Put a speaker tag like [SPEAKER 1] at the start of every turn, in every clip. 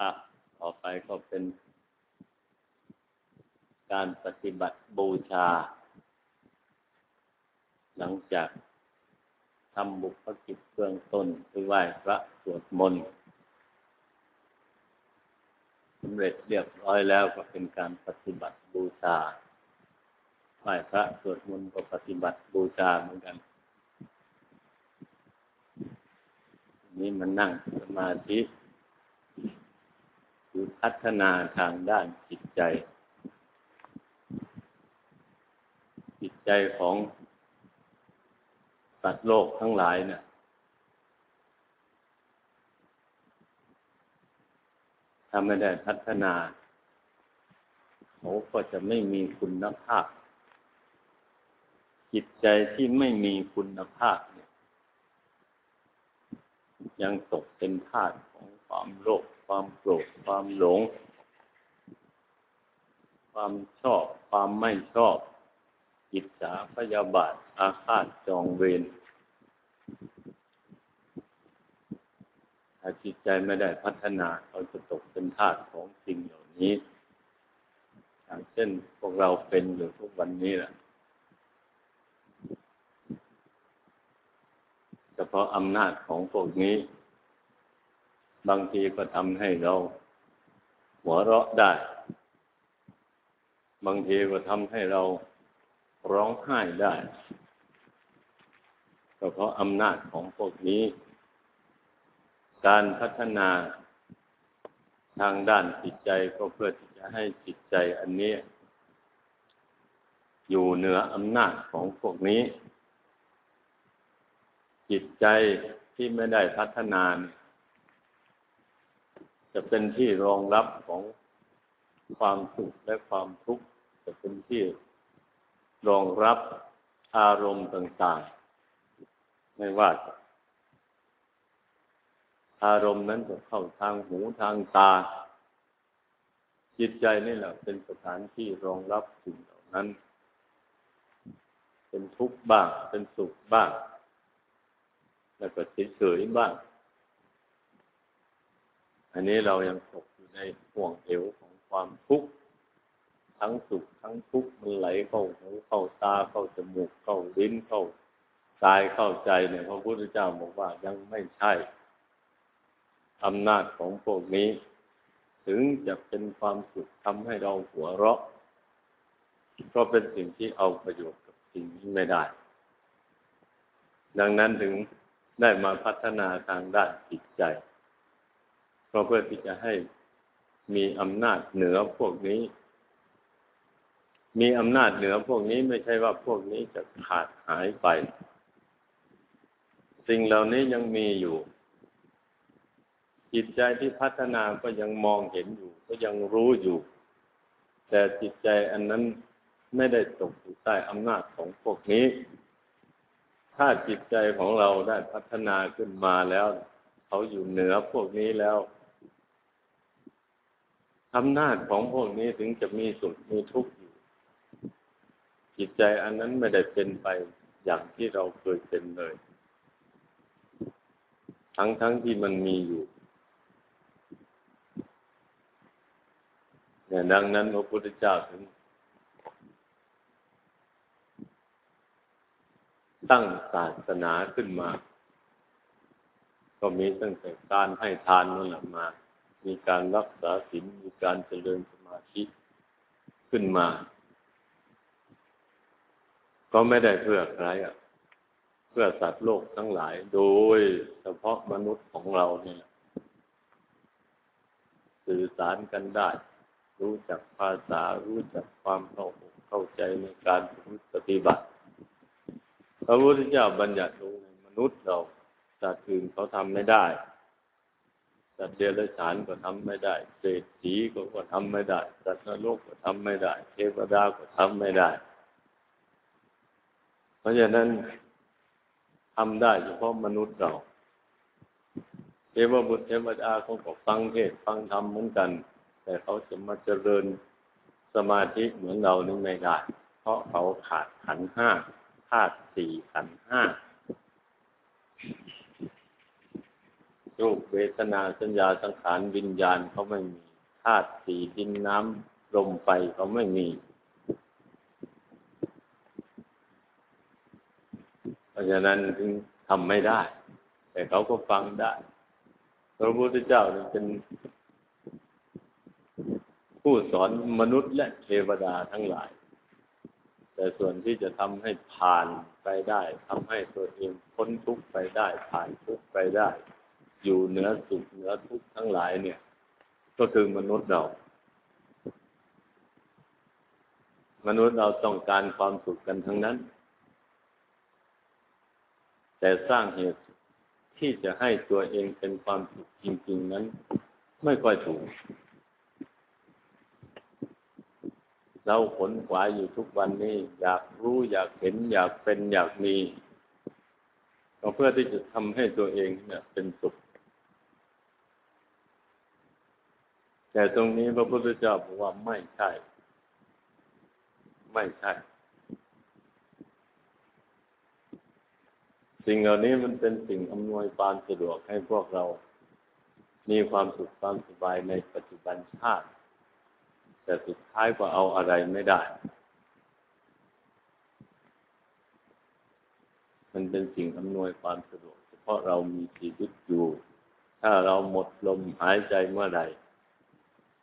[SPEAKER 1] อะต่อไปก็เป็น การปฏิบัติบูชา หลังจากทำบุพกิจเบื้องต้นคือไหว้พระสวดมนต์สำเร็จเรียบร้อยแล้วก็เป็นการปฏิบัติบูชาไหว้พระสวดมนต์ก็ปฏิบัติบูชาเหมือนกัน นี้มันนั่งสมาธิ คือพัฒนาทางด้านจิตใจ จิตใจของสัตว์โลกทั้งหลายเนี่ยถ้าไม่ได้พัฒนา เขาก็จะไม่มีคุณภาพ จิตใจที่ไม่มีคุณภาพเนี่ยยังตกเป็นทาสของความโลภ ความโกรธความหลง ความชอบ ความไม่ชอบจิตสาพยาบาท อาฆาตจองเวรถ้าจิตใจไม่ได้พัฒนาเขาจะตกเป็นทาสของสิ่งเหล่านี้อย่างเช่นพวกเราเป็นอยู่ทุกวันนี้แหละเฉพาะอำนาจของพวกนี้ บางทีก็ทำให้เรา หัวเราะได้ บางทีก็ทำให้เราร้องไห้ได้ก็เพราะอำนาจของพวกนี้ การพัฒนาทางด้านจิตใจก็เพื่อที่จะให้จิตใจอันนี้ อยู่เหนืออำนาจของพวกนี้ จิตใจที่ไม่ได้พัฒนาน จะเป็นที่รองรับของความสุขและความทุกข์จะเป็นที่รองรับอารมณ์ต่างๆ ไม่ว่าอารมณ์นั้นจะเข้าทางหูทางตา จิตใจนี่แหละเป็นสถานที่รองรับสิ่งเหล่านั้น เป็นทุกข์บ้าง เป็นสุขบ้าง แล้วก็เฉยๆบ้าง อันนี้เรายังตกอยู่ในห่วงเหวของความทุกข์ทั้งสุขทั้งทุกข์มันไหลเข้าหูเข้าตาเข้าจมูกเข้าลิ้นเข้ากายเข้าใจเนี่ยพระพุทธเจ้าบอกว่ายังไม่ใช่อำนาจของพวกนี้ ถึงจะเป็นความสุขทำให้เราหัวเราะก็เป็นสิ่งที่เอาประโยชน์กับสิ่งนี้ไม่ได้ ดังนั้นถึงได้มาพัฒนาทางด้านจิตใจ ก็เพื่อที่จะให้มีอำนาจเหนือพวกนี้ มีอำนาจเหนือพวกนี้ไม่ใช่ว่าพวกนี้จะขาดหายไป สิ่งเหล่านี้ยังมีอยู่จิตใจที่พัฒนาก็ยังมองเห็นอยู่ ก็ยังรู้อยู่ แต่จิตใจอันนั้นไม่ได้ตกอยู่ใต้อำนาจของพวกนี้ ถ้าจิตใจของเราได้พัฒนาขึ้นมาแล้ว เขาอยู่เหนือพวกนี้แล้ว อำนาจของพวกนี้ถึงจะมีสุขมีทุกข์จิตใจอันนั้นไม่ได้เป็นไปอย่างที่เราเคยเป็นเลย ทั้งทั้งที่มันมีอยู่เนี่ยดังนั้นพระพุทธเจ้าถึงตั้งศาสนาขึ้นมา ก็มีตั้งแต่การให้ทานนั่นแหละมา มีการรักษาศีลมีการเจริญสมาธิขึ้นมา ก็ไม่ได้เพื่อใครอะ เพื่อสัตว์โลกทั้งหลาย โดยเฉพาะมนุษย์ของเราเนี่ยสื่อสารกันได้ รู้จักภาษา รู้จักความเข้าเข้าใจในการปฏิบัติ พระพุทธเจ้าบัญญัติลงในมนุษย์เราสัตว์อื่นเขาทำไม่ได้ สัตว์เดรัจฉานก็ทำไม่ได้เศรษฐีก็ทำไม่ได้ สัตว์นรกก็ทำไม่ได้ เทวดาก็ทำไม่ได้ เพราะฉะนั้นทำได้เฉพาะมนุษย์เราเทวบุตรเทวดาเขาก็ฟังเทศฟังธรรมเหมือนกัน แต่เขาจะมาเจริญสมาธิเหมือนเรานี่ไม่ได้ เพราะเขาขาดขันห้าธาตุสี่ขันห้า รูปเวทนาสัญญาสังขารวิญญาณเขาไม่มีธาตุสี่ดินน้ำลมไฟเขาไม่มี เพราะฉะนั้นถึงทำไม่ได้ แต่เขาก็ฟังได้ พระพุทธเจ้าเป็นผู้สอนมนุษย์และเทวดาทั้งหลาย แต่ส่วนที่จะทำให้ผ่านไปได้ทำให้ตัวเองพ้นทุกข์ไปได้ ผ่านทุกข์ไปได้ อยู่เหนือสุขเหนือทุกข์ทั้งหลายเนี่ย ก็คือมนุษย์เรา มนุษย์เราต้องการความสุขกันทั้งนั้น แต่สร้างเหตุที่จะให้ตัวเองเป็นความสุขจริง ๆ นั้น ไม่ค่อยถูก เราขนขวายอยู่ทุกวันนี้ อยากรู้อยากเห็น อยากเป็นอยากมีก็เพื่อที่จะทำให้ตัวเองเนี่ย เป็นสุข แต่ตรงนี้พระพุทธเจ้าบอกว่าไม่ใช่ ไม่ใช่ สิ่งเหล่านี้มันเป็นสิ่งอำนวยความสะดวกให้พวกเรา มีความสุขความสบายในปัจจุบันชาติ แต่สุดท้ายก็เอาอะไรไม่ได้ มันเป็นสิ่งอำนวยความสะดวก เฉพาะเรามีชีวิตอยู่ ถ้าเราหมดลมหายใจเมื่อใด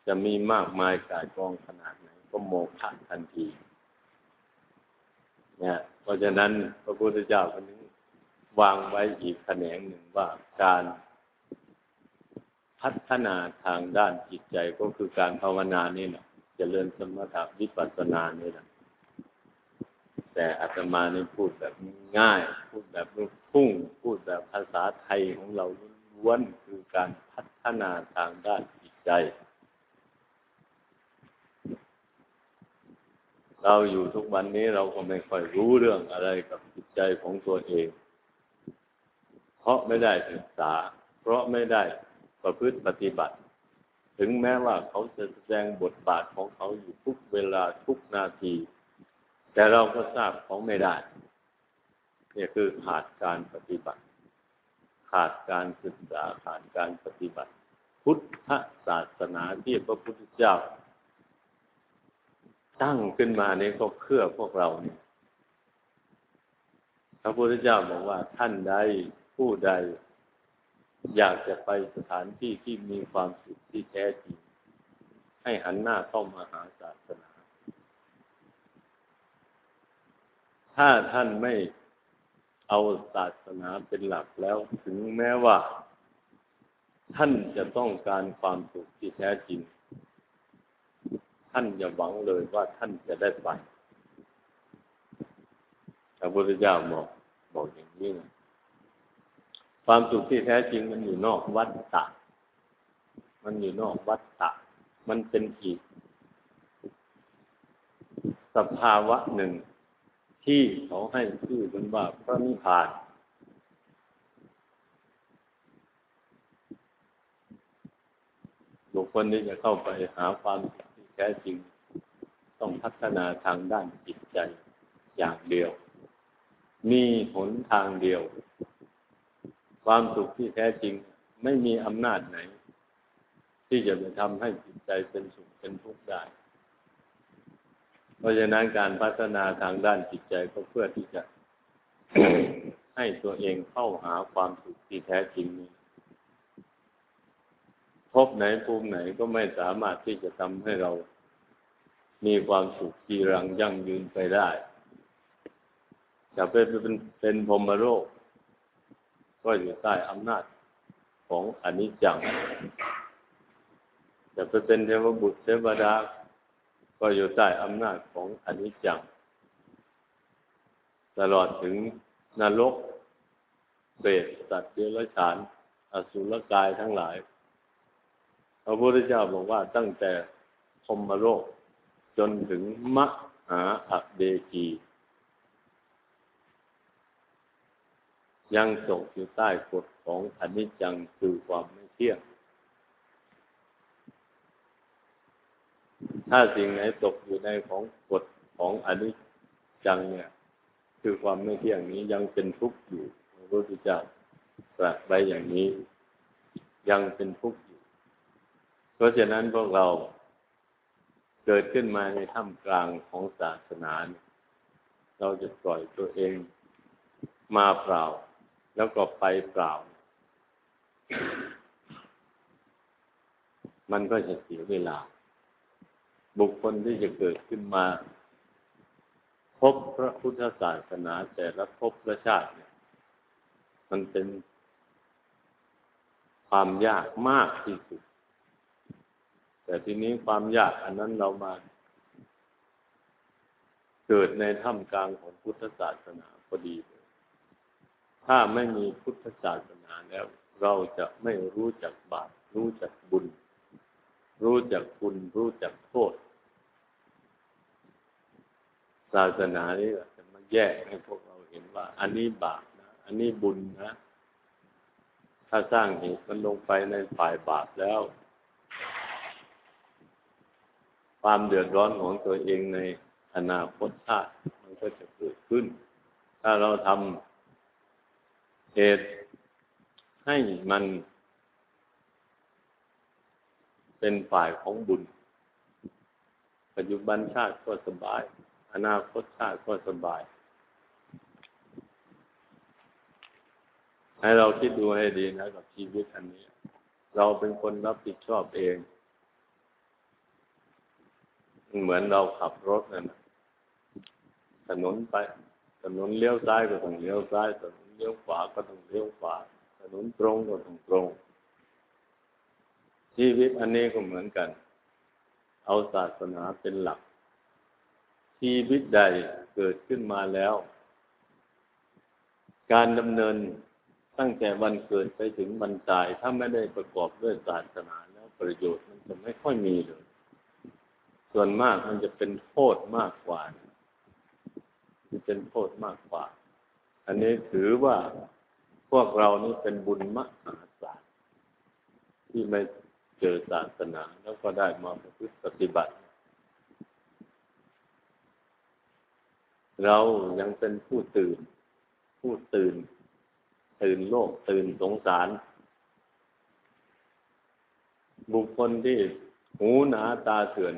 [SPEAKER 1] จะมีมากมายกายกองขนาดไหน ก็โมฆะทันทีเนี่ยเพราะฉะนั้นพระพุทธเจ้าคนนี้วางไว้อีกแขนงหนึ่งว่าการพัฒนาทางด้านจิตใจก็คือการภาวนานี่แหละจริญสมถะวิปัสสนานี่แหละแต่อาตมานี่พูดแบบง่าย พูดแบบลูกพุ่ง พูดแบบภาษาไทยของเราล้วนคือการพัฒนาทางด้านจิตใจ เราอยู่ทุกวันนี้เราก็ไม่ค่อยรู้เรื่องอะไรกับจิตใจของตัวเอง เพราะไม่ได้ศึกษา เพราะไม่ได้ประพฤติปฏิบัติ ถึงแม้ว่าเขาจะแสดงบทบาทของเขาอยู่ทุกเวลาทุกนาที แต่เราก็ทราบเขาไม่ได้เนี่ยคือขาดการปฏิบัติ ขาดการศึกษาขาดการปฏิบัติ พุทธศาสนาที่พระพุทธเจ้า ตั้งขึ้นมาเนี่ยก็เพื่อพวกเราเนี่ยพระพุทธเจ้าบอกว่าท่านใดผู้ใด อยากจะไปสถานที่ที่มีความสุขที่แท้จริง ให้หันหน้าเข้ามาหาศาสนา ถ้าท่านไม่เอาศาสนาเป็นหลักแล้วถึงแม้ว่า ท่านจะต้องการความสุขที่แท้จริง ท่านอย่าหวังเลยว่าท่านจะได้ไปพระพุทธเจ้าบอกบอกอย่างนี้นะความสุขที่แท้จริงมันอยู่นอกวัฏฏะมันอยู่นอกวัฏฏะมันเป็นอีก สภาวะหนึ่ง ที่เขาให้ชื่อมันว่าพระนิพพานบุคคลที่จะเข้าไปหาความสุข แท้จริงต้องพัฒนาทางด้านจิตใจอย่างเดียว มีหนทางเดียว ความสุขที่แท้จริงไม่มีอำนาจไหน ที่จะไปทำให้จิตใจเป็นสุขเป็นทุกข์ได้ เพราะฉะนั้นการพัฒนาทางด้านจิตใจก็เพื่อที่จะให้ตัวเองเข้าหาความสุขที่แท้จริงนี้ พบไหนภูมิไหนก็ไม่สามารถที่จะทำให้เรา มีความสุขจีรังยั่งยืนไปได้จะเป็นเป็นเป็นพรมโรค ก็อยู่ใต้อำนาจของอนิจจังจะไปเป็นเทวบุตรเทวดา ก็อยู่ใต้อำนาจของอนิจจัง ตลอดถึงนรกเบสสัตว์เดรัจฉาน อสุรกายทั้งหลาย ระพุทธเจ้าบอกว่าตั้งแต่พมโลก จนถึงมหาอเดกียังตกอยู่ใต้กฎของอนิจจังคือความไม่เที่ยง ถ้าสิ่งไหนตกอยู่ในของกฎของอนิจจังเนี่ย คือความไม่เที่ยงนี้ยังเป็นทุกข์อยู่พระพุทธเจ้าตรัสไว้อย่างนี้ ยังเป็นทุกข์ ราะฉะนั้นพวกเราเกิดขึ้นมาในท่ามกลางของศาสนา เราจะปล่อยตัวเองมาเปล่า แล้วก็ไปเปล่า มันก็จะเสียเวลา บุคคลที่จะเกิดขึ้นมา พบพระพุทธศาสนาแต่ละพบพระชาติเนี่ยมันเป็นความยากมากที่สุด แต่ทีนี้ความยากอันนั้นเรามาเกิดในถ้ำกลางของพุทธศาสนาพอดี ถ้าไม่มีพุทธศาสนาแล้ว เราจะไม่รู้จักบาปรู้จักบุญ รู้จักคุณรู้จักโทษ ศาสนานี้จะมาแยกให้พวกเราเห็นว่า อันนี้บาปนะ อันนี้บุญนะ ถ้าสร้างเหตุมันลงไปในฝ่ายบาปแล้ว ความเดือดร้อนของตัวเองในอนาคตชาติมันก็จะเกิดขึ้น ถ้าเราทำเหตุให้มันเป็นฝ่ายของบุญ ปัจจุบันชาติก็สบาย อนาคตชาติก็สบาย ให้เราคิดดูให้ดีนะกับชีวิตอันนี้ เราเป็นคนรับผิดชอบเอง เหมือนเราขับรถนั่นถนนไป ถนนเลี้ยวซ้ายก็ต้องเลี้ยวซ้าย ถนนเลี้ยวขวาก็ต้องเลี้ยวขวา ถนนตรงก็ต้องตรง ชีวิตอันนี้ก็เหมือนกัน เอาศาสนาเป็นหลัก ชีวิตใดเกิดขึ้นมาแล้ว การดำเนินตั้งแต่วันเกิดไปถึงวันตาย ถ้าไม่ได้ประกอบด้วยศาสนาแล้วประโยชน์มันจะไม่ค่อยมีเลย ส่วนมากมันจะเป็นโทษมากกว่ามันเป็นโทษมากกว่า อันนี้ถือว่าพวกเรานี่เป็นบุญมหาศาลที่ไม่เจอศาสนาแล้วก็ได้มาประพฤติปฏิบัติ เรายังเป็นผู้ตื่น ผู้ตื่น ตื่นโลกตื่นสงสาร บุคคลที่หูหนาตาเถื่อน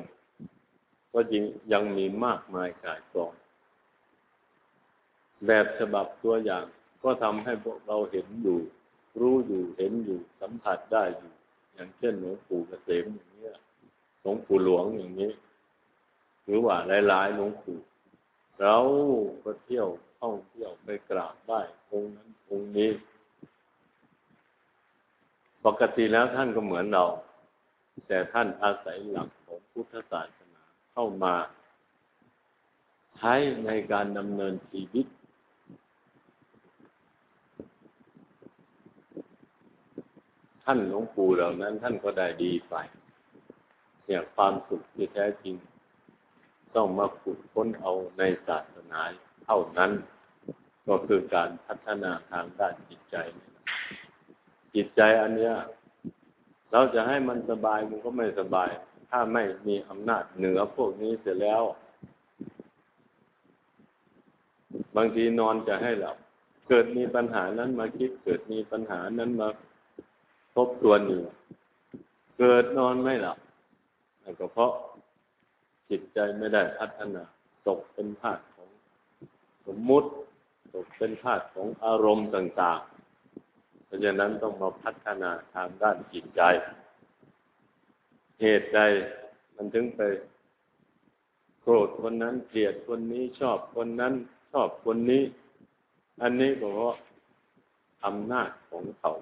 [SPEAKER 1] ก็จริงยังมีมากมายกายกอง แบบฉบับตัวอย่างก็ทำให้พวกเราเห็นอยู่ รู้อยู่เห็นอยู่สัมผัสได้อยู่ อย่างเช่นหลวงปู่เกษมอย่างนี้หลวงปู่หลวงอย่างนี้ หรือว่าหลายๆหลวงปู่เราก็เที่ยวท่องเที่ยวไปกราบได้องค์นั้นองค์นี้ ปกติแล้วท่านก็เหมือนเรา แต่ท่านอาศัยหลักของพุทธศาสนา เข้ามา ใช้ในการดำเนินชีวิต ท่านหลวงปู่เหล่านั้น ท่านก็ได้ดีไปเนี่ยความสุขที่แท้จริง ต้องมาขุดค้นเอาในศาสนาเท่านั้น ก็คือการพัฒนาทางด้านจิตใจ จิตใจอันเนี้ยเราจะให้มันสบายมันก็ไม่สบาย ถ้าไม่มีอำนาจเหนือพวกนี้เสร็จแล้ว บางทีนอนจะให้หลับ เกิดมีปัญหานั้นมาคิด เกิดมีปัญหานั้นมาทบทวนอยู่ เกิดนอนไม่หลับก็เพราะจิตใจไม่ได้พัฒนา ตกเป็นธาตุของสมมุติ ตกเป็นธาตุของอารมณ์ต่าง ๆ เพราะฉะนั้นต้องมาพัฒนาทางด้านจิตใจ เหตุใดมันถึงไปโกรธคนนั้นเกลียดคนนี้ชอบคนนั้น ชอบคนนี้ อันนี้ก็เพราะอำนาจของเขา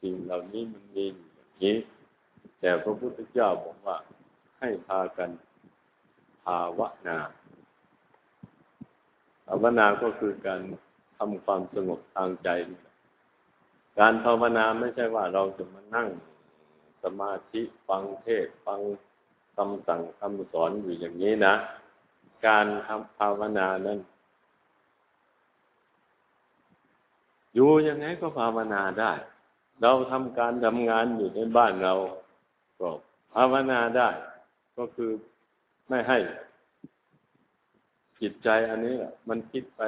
[SPEAKER 1] สิ่งเหล่านี้มันมีอย่างนี้ แต่พระพุทธเจ้าบอกว่าให้พากันภาวนาภาวนาก็คือการทำความสงบทางใจ การภาวนาไม่ใช่ว่าเราจะมานั่ง สมาธิฟังเทศฟังคำสั่งคำสอนอยู่อย่างนี้นะ การทำภาวนานั้นอยู่ยังไงก็ภาวนาได้ เราทำการทำงานอยู่ในบ้านเราก็ภาวนาได้ ก็คือไม่ให้จิตใจอันนี้มันคิดไป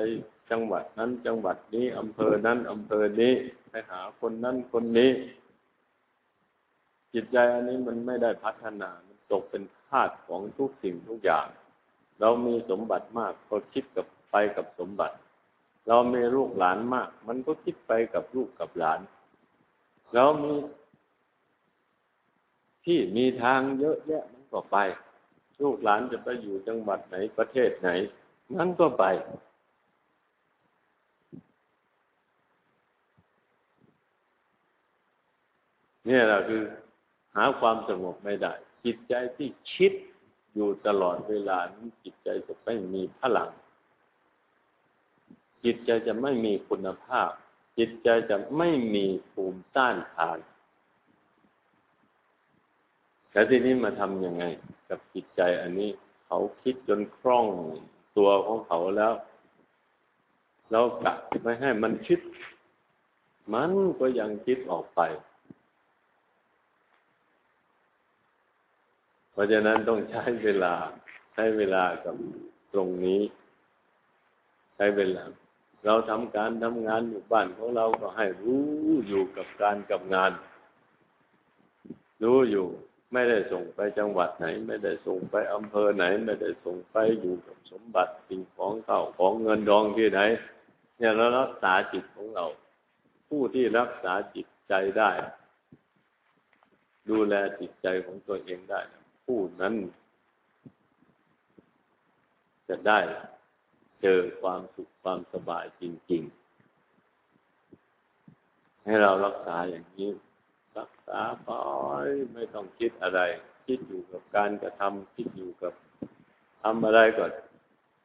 [SPEAKER 1] จังหวัดนั้นจังหวัดนี้อำเภอนั้นอำเภอนี้ ไปหาคนนั้นคนนี้ จิตใจอันนี้มันไม่ได้พัฒนา มันตกเป็นทาสของทุกสิ่งทุกอย่าง เรามีสมบัติมากก็คิดกับไปกับสมบัติ เรามีลูกหลานมาก มันก็คิดไปกับลูกกับหลาน เรามีที่มีทางเยอะแยะมันก็ไป ลูกหลานจะไปอยู่จังหวัดไหนประเทศไหน มันก็ไปเนี่ยแหละคือ หาความสงบไม่ได้ จิตใจที่คิดอยู่ตลอดเวลานี้จิตใจจะไม่มีพลัง จิตใจจะไม่มีคุณภาพ จิตใจจะไม่มีภูมิต้านทานแล้วทีนี้มาทำยังไง กับจิตใจอันนี้เขาคิดจนคล่องตัวของเขาแล้วเรากะไม่ให้มันคิด มันก็ยังคิดออกไป เพราะฉะนั้นต้องใช้เวลาใช้เวลากับตรงนี้ ใช้เวลา เราทำการทำงานอยู่บ้านของเราก็ให้รู้อยู่กับการกับงาน รู้อยู่ ไม่ได้ส่งไปจังหวัดไหน ไม่ได้ส่งไปอำเภอไหน ไม่ได้ส่งไปอยู่กับสมบัติสิ่งของเก่าของเงินดองที่ไหน เนี่ยเรารักษาจิตของเรา ผู้ที่รักษาจิตใจได้ ดูแลจิตใจของตัวเองได้ ผู้นั้น จะได้เจอความสุขความสบายจริง ๆ ให้เรารักษาอย่างนี้ รักษาไปไม่ต้องคิดอะไร คิดอยู่กับการกระทำคิดอยู่กับทำอะไรก่อน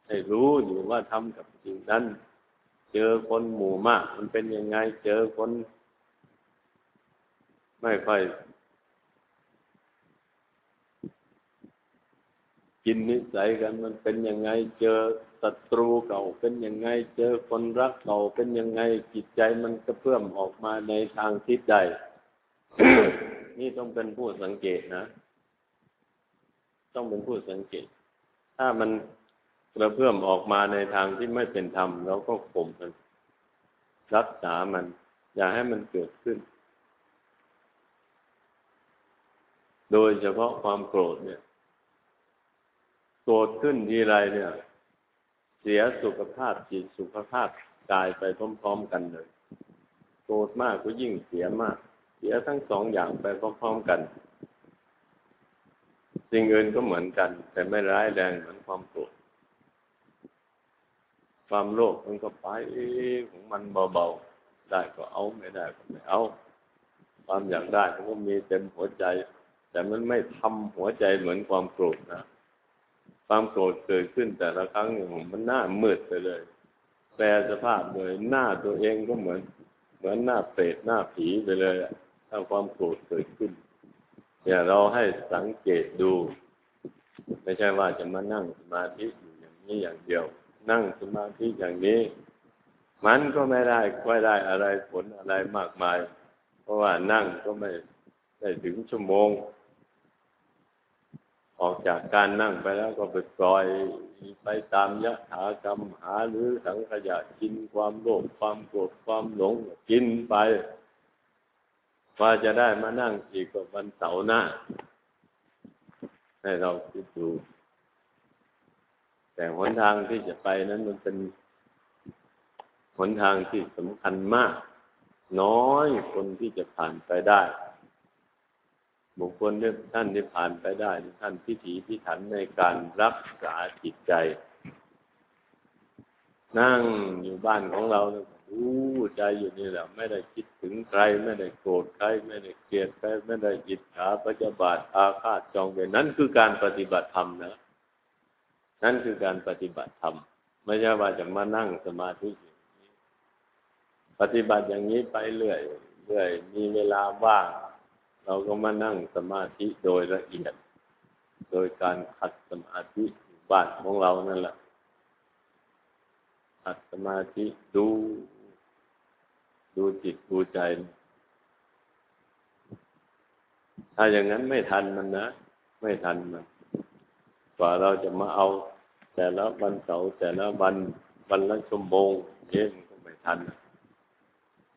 [SPEAKER 1] ให้รู้อยู่ว่าทำกับสิ่งนั้น เจอคนหมู่มาก มันเป็นยังไง เจอคน ไม่ค่อย กินนิสัยกันมันเป็นยังไงเจอศัตรูเก่าเป็นยังไงเจอคนรักเก่าเป็นยังไงจิตใจมันกระเพื่อมออกมาในทางทิศใด นี่ต้องเป็นผู้สังเกตนะ ต้องเป็นผู้สังเกต ถ้ามันกระเพื่อมออกมาในทางที่ไม่เป็นธรรมเราก็ข่มมันรักษามัน อย่าให้มันเกิดขึ้น โดยเฉพาะความโกรธเนี่ย โกรธขึ้นทีไรเนี่ย เสียสุขภาพจิตสุขภาพกายไปพร้อมๆกันเลย โกรธมากก็ยิ่งเสียมาก เสียทั้งสองอย่างไปพร้อมๆกัน สิ่งอื่นก็เหมือนกัน แต่ไม่ร้ายแรงเหมือนความโกรธความโลภมันก็ไปของมันเบาๆ ได้ก็เอาไม่ได้ก็ไม่เอา ความอยากได้มันก็มีเต็มหัวใจ แต่มันไม่ทำหัวใจเหมือนความโกรธนะ ความโกรธเกิดขึ้นแต่ละครั้งหนึ่งมันหน้ามืดไปเลย แปลสภาพเลยหน้าตัวเองก็เหมือน เหมือนหน้าเปรตหน้าผีไปเลยถ้าความโกรธเกิดขึ้นเนี่ยเราให้สังเกตดู ไม่ใช่ว่าจะมานั่งสมาธิอยู่อย่างนี้อย่างเดียว นั่งสมาธิอย่างนี้ มันก็ไม่ได้ค่อยได้อะไรผลอะไรมากมาย เพราะว่านั่งก็ไม่ได้ถึงชั่วโมง ออกจากการนั่งไปแล้วก็ไปปล่อยไปตามยะถากรรมหาหรือสังขยะกินความโลภความโกรธความหลงกินไปว่าจะได้มานั่งอีกวันเสาร์หน้า ให้เราคิดดูแต่หนทางที่จะไปนั้นมันเป็นหนทางที่สำคัญมาก น้อยคนที่จะผ่านไปได้ บุคคลที่ท่านที่ผ่านไปได้ท่านพิถีพิถันในการรักษาจิตใจ นั่งอยู่บ้านของเรารู้ใจอยู่นี่แหละ ไม่ได้คิดถึงใคร ไม่ได้โกรธใคร ไม่ได้เกลียดใคร ไม่ได้อิจฉาพยาบาทอาฆาตจองเวรนั่นคือการปฏิบัติธรรมนะนั่นคือการปฏิบัติธรรมไม่ใช่ว่าจะมานั่งสมาธิปฏิบัติอย่างนี้ไปเรื่อยเรื่อยมีเวลาว่าง เราก็มานั่งสมาธิโดยละเอียด โดยการขัดสมาธิบ้านของเรานั่นแหละขัดสมาธิดู ดูจิตดูใจ ถ้าอย่างนั้นไม่ทันมันนะ ไม่ทันมัน กว่าเราจะมาเอา แต่ละวันเสาร์แต่ละวันวันละชั่วโมงเย็นก็ไม่ทัน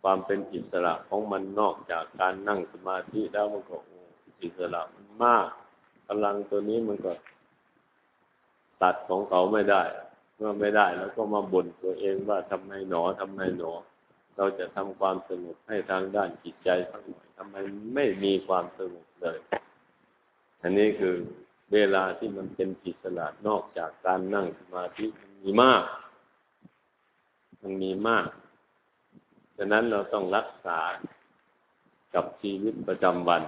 [SPEAKER 1] ความเป็นอิสระของมันนอกจากการนั่งสมาธิแล้วมันก็อิสระมันมากพลังตัวนี้มันก็ตัดของเขาไม่ได้ เมื่อไม่ได้แล้วก็มาบ่นตัวเองว่าทำไมหนอทำไมหนอ เราจะทำความสงบให้ทางด้านจิตใจสักหน่อยทำไมไม่มีความสงบเลย อันนี้คือเวลาที่มันเป็นอิสระนอกจากการนั่งสมาธิมันมีมาก มันมีมาก ฉะนั้นเราต้องรักษากับชีวิตประจำวัน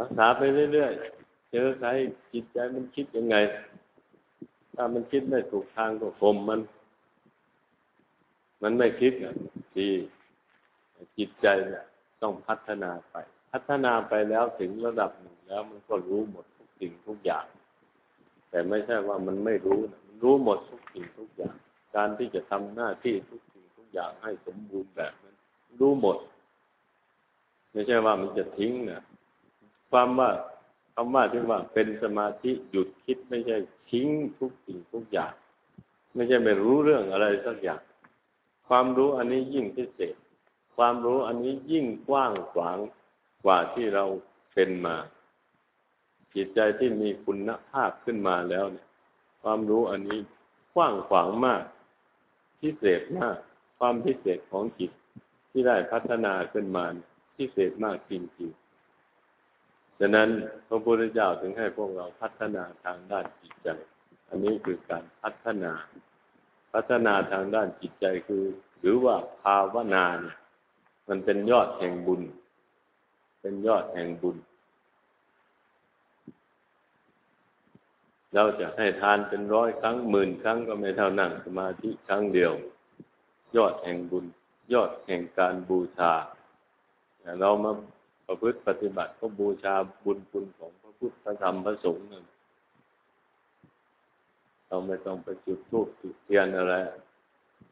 [SPEAKER 1] รักษาไปเรื่อยๆ เจอใครจิตใจมันคิดยังไง ถ้ามันคิดไม่ถูกทางก็ข่มมัน มันไม่คิดนะดีจิตใจเนี่ยต้องพัฒนาไป พัฒนาไปแล้วถึงระดับหนึ่งแล้วมันก็รู้หมดทุกสิ่งทุกอย่าง แต่ไม่ใช่ว่ามันไม่รู้นะ รู้หมดทุกสิ่งทุกอย่าง การที่จะทำหน้าที่ทุกสิ่งทุกอย่างให้สมบูรณ์แบบนั้น รู้หมด ไม่ใช่ว่ามันจะทิ้งนะความว่าคำว่าที่ว่าเป็นสมาธิหยุดคิดไม่ใช่ทิ้งทุกสิ่งทุกอย่าง ไม่ใช่ไม่รู้เรื่องอะไรสักอย่าง ความรู้อันนี้ยิ่งพิเศษ ความรู้อันนี้ยิ่งกว้างขวางกว่าที่เราเป็นมาจิตใจที่มีคุณภาพขึ้นมาแล้วเนี่ย ความรู้อันนี้กว้างขวางมาก พิเศษมาก ความพิเศษของจิตที่ได้พัฒนาขึ้นมาพิเศษมากจริงๆดังนั้นพระพุทธเจ้าถึงให้พวกเราพัฒนาทางด้านจิตใจ อันนี้คือการพัฒนา พัฒนาทางด้านจิตใจคือ หรือว่าภาวนาเนี่ยมันเป็นยอดแห่งบุญ เป็นยอดแห่งบุญ เราจะให้ทานเป็นร้อยครั้งหมื่นครั้งก็ไม่เท่านั่งสมาธิครั้งเดียว ยอดแห่งบุญ ยอดแห่งการบูชา เรามาประพฤติปฏิบัติก็บูชาบุญคุณของพระพุทธพระธรรมพระสงฆ์นั่นเราไม่ต้องไปจุดธูปจุดเทียนอะไร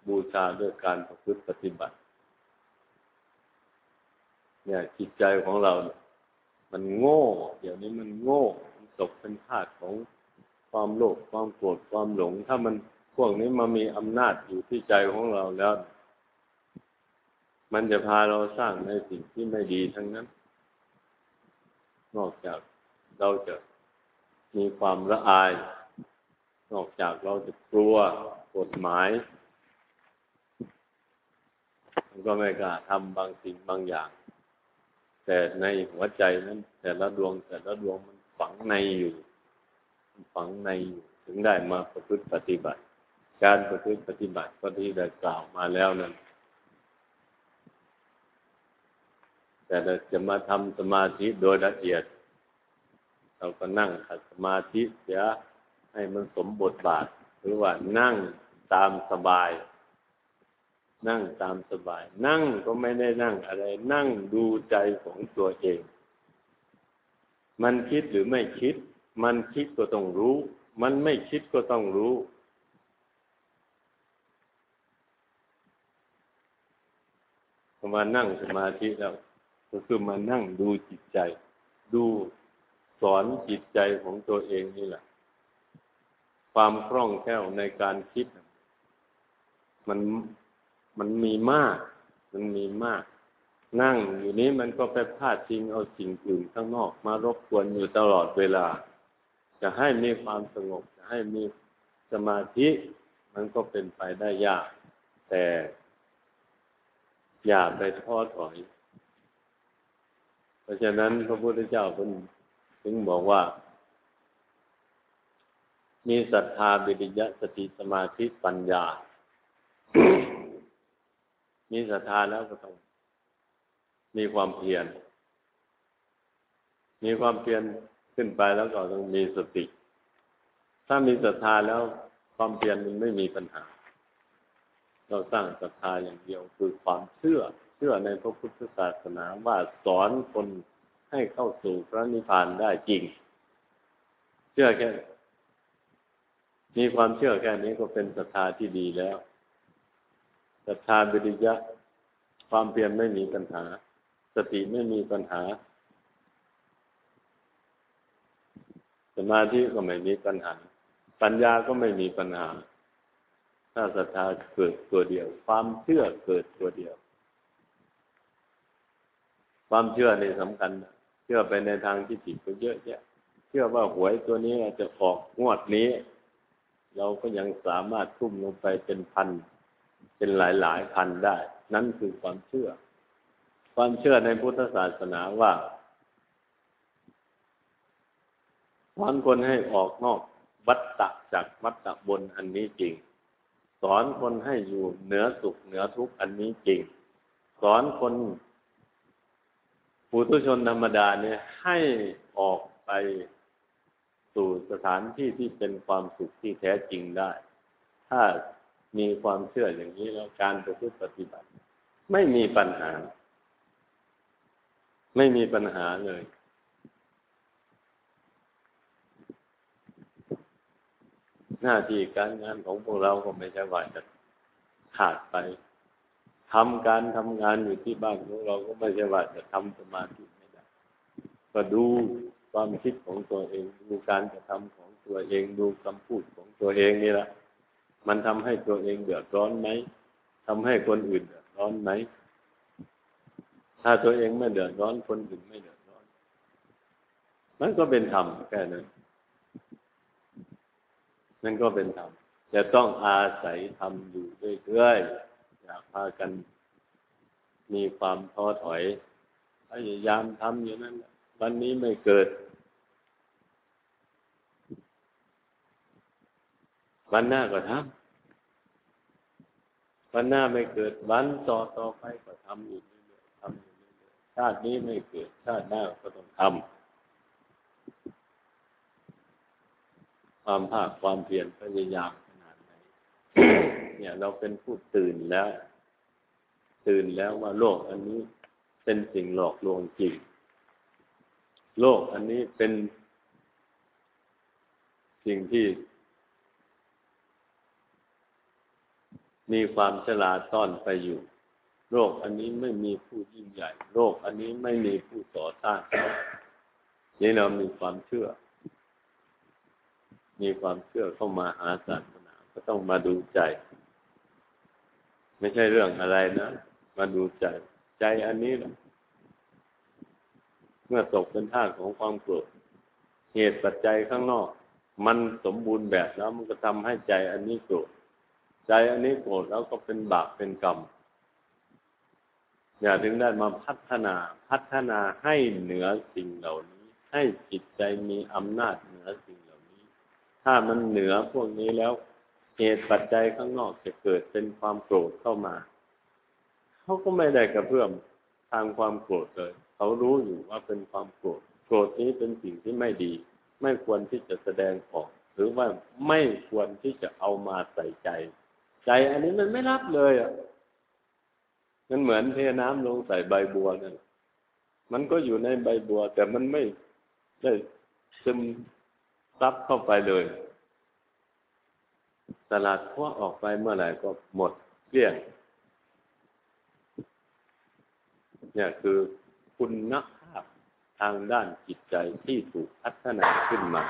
[SPEAKER 1] บูชาด้วยการประพฤติปฏิบัติ เนี่ยจิตใจของเรา มันโง่ เดี๋ยวนี้มันโง่ตกเป็นทาสของ ความโลภความโกรธความหลง ถ้ามันพวกนี้มามีอำนาจอยู่ที่ใจของเราแล้ว มันจะพาเราสร้างในสิ่งที่ไม่ดีทั้งนั้น นอกจากเราจะมีความละอาย นอกจากเราจะกลัวกฎหมาย มันก็ไม่กล้าทำบางสิ่งบางอย่าง แต่ในหัวใจนั้น แต่ละดวงแต่ละดวงมันฝังในอยู่ ฝังในถึงได้มาประพฤติปฏิบัติ การประพฤติปฏิบัติก็ที่ได้กล่าวมาแล้วนั้นแต่เราจะมาทำสมาธิโดยละเอียด เราก็นั่งขัดสมาธิเสียให้มันสมบทบาท หรือว่านั่งตามสบาย นั่งตามสบาย นั่งก็ไม่ได้นั่งอะไร นั่งดูใจของตัวเอง มันคิดหรือไม่คิด มันคิดก็ต้องรู้ มันไม่คิดก็ต้องรู้พอมานั่งสมาธิแล้ว ก็คือมานั่งดูจิตใจ ดูสอนจิตใจของตัวเองนี่แหละ ความคล่องแคล่วในการคิด มันมันมีมาก มันมีมาก นั่งอยู่นี้มันก็ไปพาดทิ้งเอาสิ่งอื่นข้างนอก มารบกวนอยู่ตลอดเวลา จะให้มีความสงบ จะให้มีสมาธิ มันก็เป็นไปได้ยาก แต่อย่าไปท้อถอย เพราะฉะนั้นพระพุทธเจ้าเพิ่นถึงบอกว่า มีศรัทธาบิริยะสติสมาธิปัญญา มีศรัทธาแล้วก็ต้องมีความเพียร มีความเพียร ขึ้นไปแล้วก็ต้องมีสติ ถ้ามีศรัทธาแล้วความเพียรมันไม่มีปัญหา เราสร้างศรัทธาอย่างเดียวคือความเชื่อ เชื่อในพระพุทธศาสนาว่าสอนคนให้เข้าสู่พระนิพพานได้จริง เชื่อแค่ มีความเชื่อแค่นี้ก็เป็นศรัทธาที่ดีแล้วศรัทธาวิริยะ ความเพียรไม่มีปัญหา สติไม่มีปัญหา สมาธิก็ไม่มีปัญหา ปัญญาก็ไม่มีปัญหา ถ้าศรัทธาเกิดตัวเดียว ความเชื่อเกิดตัวเดียว ความเชื่อนี่สำคัญ เชื่อไปในทางที่ผิดก็เยอะแยะ เชื่อว่าหวยตัวนี้จะออกงวดนี้ เราก็ยังสามารถทุ่มลงไปเป็นพัน เป็นหลายหลายพันได้ นั่นคือความเชื่อ ความเชื่อในพุทธศาสนาว่า สอนคนให้ออกนอกวัฏฏะจากวัฏฏะบนอันนี้จริง สอนคนให้อยู่เหนือสุขเหนือทุกข์อันนี้จริง สอนคนปุถุชนธรรมดาเนี่ยให้ออกไปสู่สถานที่ที่เป็นความสุขที่แท้จริงได้ ถ้ามีความเชื่ออย่างนี้แล้วการประพฤติปฏิบัติ ไม่มีปัญหา ไม่มีปัญหาเลย หน้าที่การงานของพวกเราก็ไม่ใช่ว่าจะขาดไปทำการทำงานอยู่ที่บ้านของเราก็ไม่ใช่ว่าจะทำสมาธิไม่ได้ก็ดูความคิดของตัวเอง ดูการกระทำของตัวเองดูคำพูดของตัวเองนี่แหละมันทำให้ตัวเองเดือดร้อนไหมทำให้คนอื่นเดือดร้อนไหมถ้าตัวเองไม่เดือดร้อนคนอื่นไม่เดือดร้อน มันก็เป็นธรรมแค่นั้น มันก็เป็นธรรมจะต้องอาศัยทำอยู่เรื่อยๆอยากพากันมีความท้อถอยพยายามทำอยู่นั้น วันนี้ไม่เกิด วันหน้าก็ทำวันหน้าไม่เกิด วันต่อต่อไปก็ทำอยู่เรื่อยๆทำอยู่เรื่อยๆชาตินี้ไม่เกิด ชาติหน้าก็ต้องทำ ความภาคความเพียรพยายามเนี่ยเราเป็นผู้ตื่นแล้ว ตื่นแล้วว่าโลกอันนี้เป็นสิ่งหลอกลวงจริง โลกอันนี้เป็นสิ่งที่ มีความฉลาดซ่อนไปอยู่ โลกอันนี้ไม่มีผู้ยิ่งใหญ่ โลกอันนี้ไม่มีผู้ต่อต้านนี่เรามีความเชื่อ มีความเชื่อเข้ามาหาศาสนาก็ต้องมาดูใจ ไม่ใช่เรื่องอะไรนะ มาดูใจ ใจอันนี้แหละเมื่อตกเป็นท่าของความโกรธเหตุปัจจัยข้างนอก มันสมบูรณ์แบบแล้วมันก็ทำให้ใจอันนี้โกรธใจอันนี้โกรธแล้วก็เป็นบาปเป็นกรรมอย่าถึงได้มาพัฒนาพัฒนาให้เหนือสิ่งเหล่านี้ ให้จิตใจมีอำนาจเหนือสิ่ง ถ้ามันเหนือพวกนี้แล้วเหตุปัจจัยข้างนอกจะเกิดเป็นความโกรธเข้ามา เขาก็ไม่ได้กระเพื่อมทางความโกรธเลย เขารู้อยู่ว่าเป็นความโกรธ โกรธนี้เป็นสิ่งที่ไม่ดี ไม่ควรที่จะแสดงออก หรือว่าไม่ควรที่จะเอามาใส่ใจ ใจอันนี้มันไม่รับเลยอะ มันเหมือนเทน้ำลงใส่ใบบัวนั่นมันก็อยู่ในใบบัว แต่มันไม่ได้ซึม ซับเข้าไปเลยตลาดพัวออกไปเมื่อไหร่ก็หมดเกลี้ยงเนี่ยคือคุณภาพทางด้านจิตใจที่ถูกพัฒนาขึ้นมา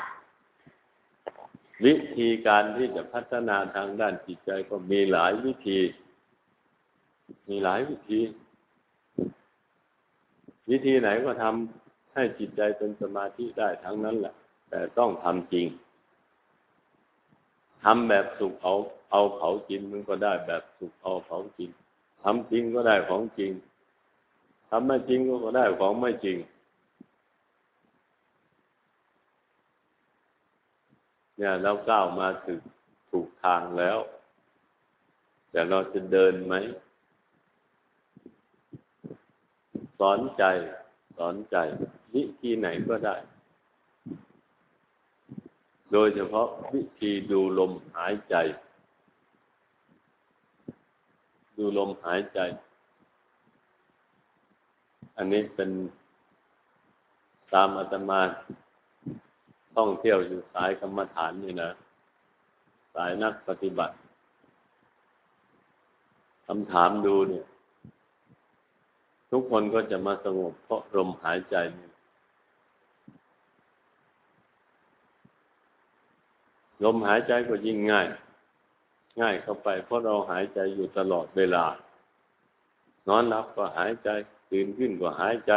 [SPEAKER 1] วิธีการที่จะพัฒนาทางด้านจิตใจก็มีหลายวิธี มีหลายวิธี วิธีไหนก็ทำให้จิตใจเป็นสมาธิได้ทั้งนั้นแหละ แต่ต้องทำจริงทำแบบสุกเอาเอาเผากินมันก็ได้แบบสุกเอาเผากินทำจริงก็ได้ของจริงทำไม่จริงก็ได้ของไม่จริงเนี่ยเราก้าวมาถึงถูกทางแล้ว แต่เราจะเดินไหม สอนใจ สอนใจวิธีไหนก็ได้ โดยเฉพาะวิธีดูลมหายใจ ดูลมหายใจ อันนี้เป็นตามอาตมาท่องเที่ยวอยู่สายกรรมฐานนี่นะ สายนักปฏิบัติคำถามดูเนี่ย ทุกคนก็จะมาสงบเพราะลมหายใจนี่ ลมหายใจก็ยิ่งง่าย ง่ายเข้าไป เพราะเราหายใจอยู่ตลอดเวลา นอนหลับก็หายใจ ตื่นขึ้นก็หายใจ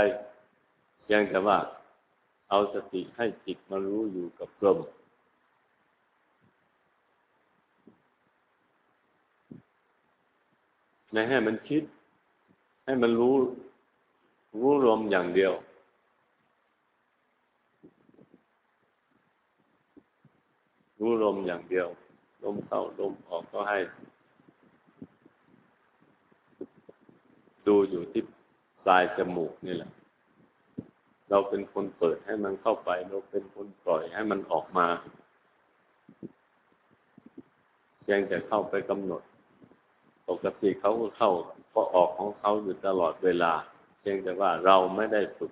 [SPEAKER 1] ยังแต่ว่าเอาสติให้จิตมารู้อยู่กับลมไม่ให้มันคิด ให้มันรู้ รู้ลมอย่างเดียว รู้ลมอย่างเดียว ลมเข้าลมออกก็ให้ ดูอยู่ที่ปลายจมูกนี่แหละ เราเป็นคนเปิดให้มันเข้าไป เราเป็นคนปล่อยให้มันออกมาเชียงแต่เข้าไปกำหนด ปกติเขาก็เข้าก็ออกของเขาอยู่ตลอดเวลาเพียงแต่ว่าเราไม่ได้ฝึก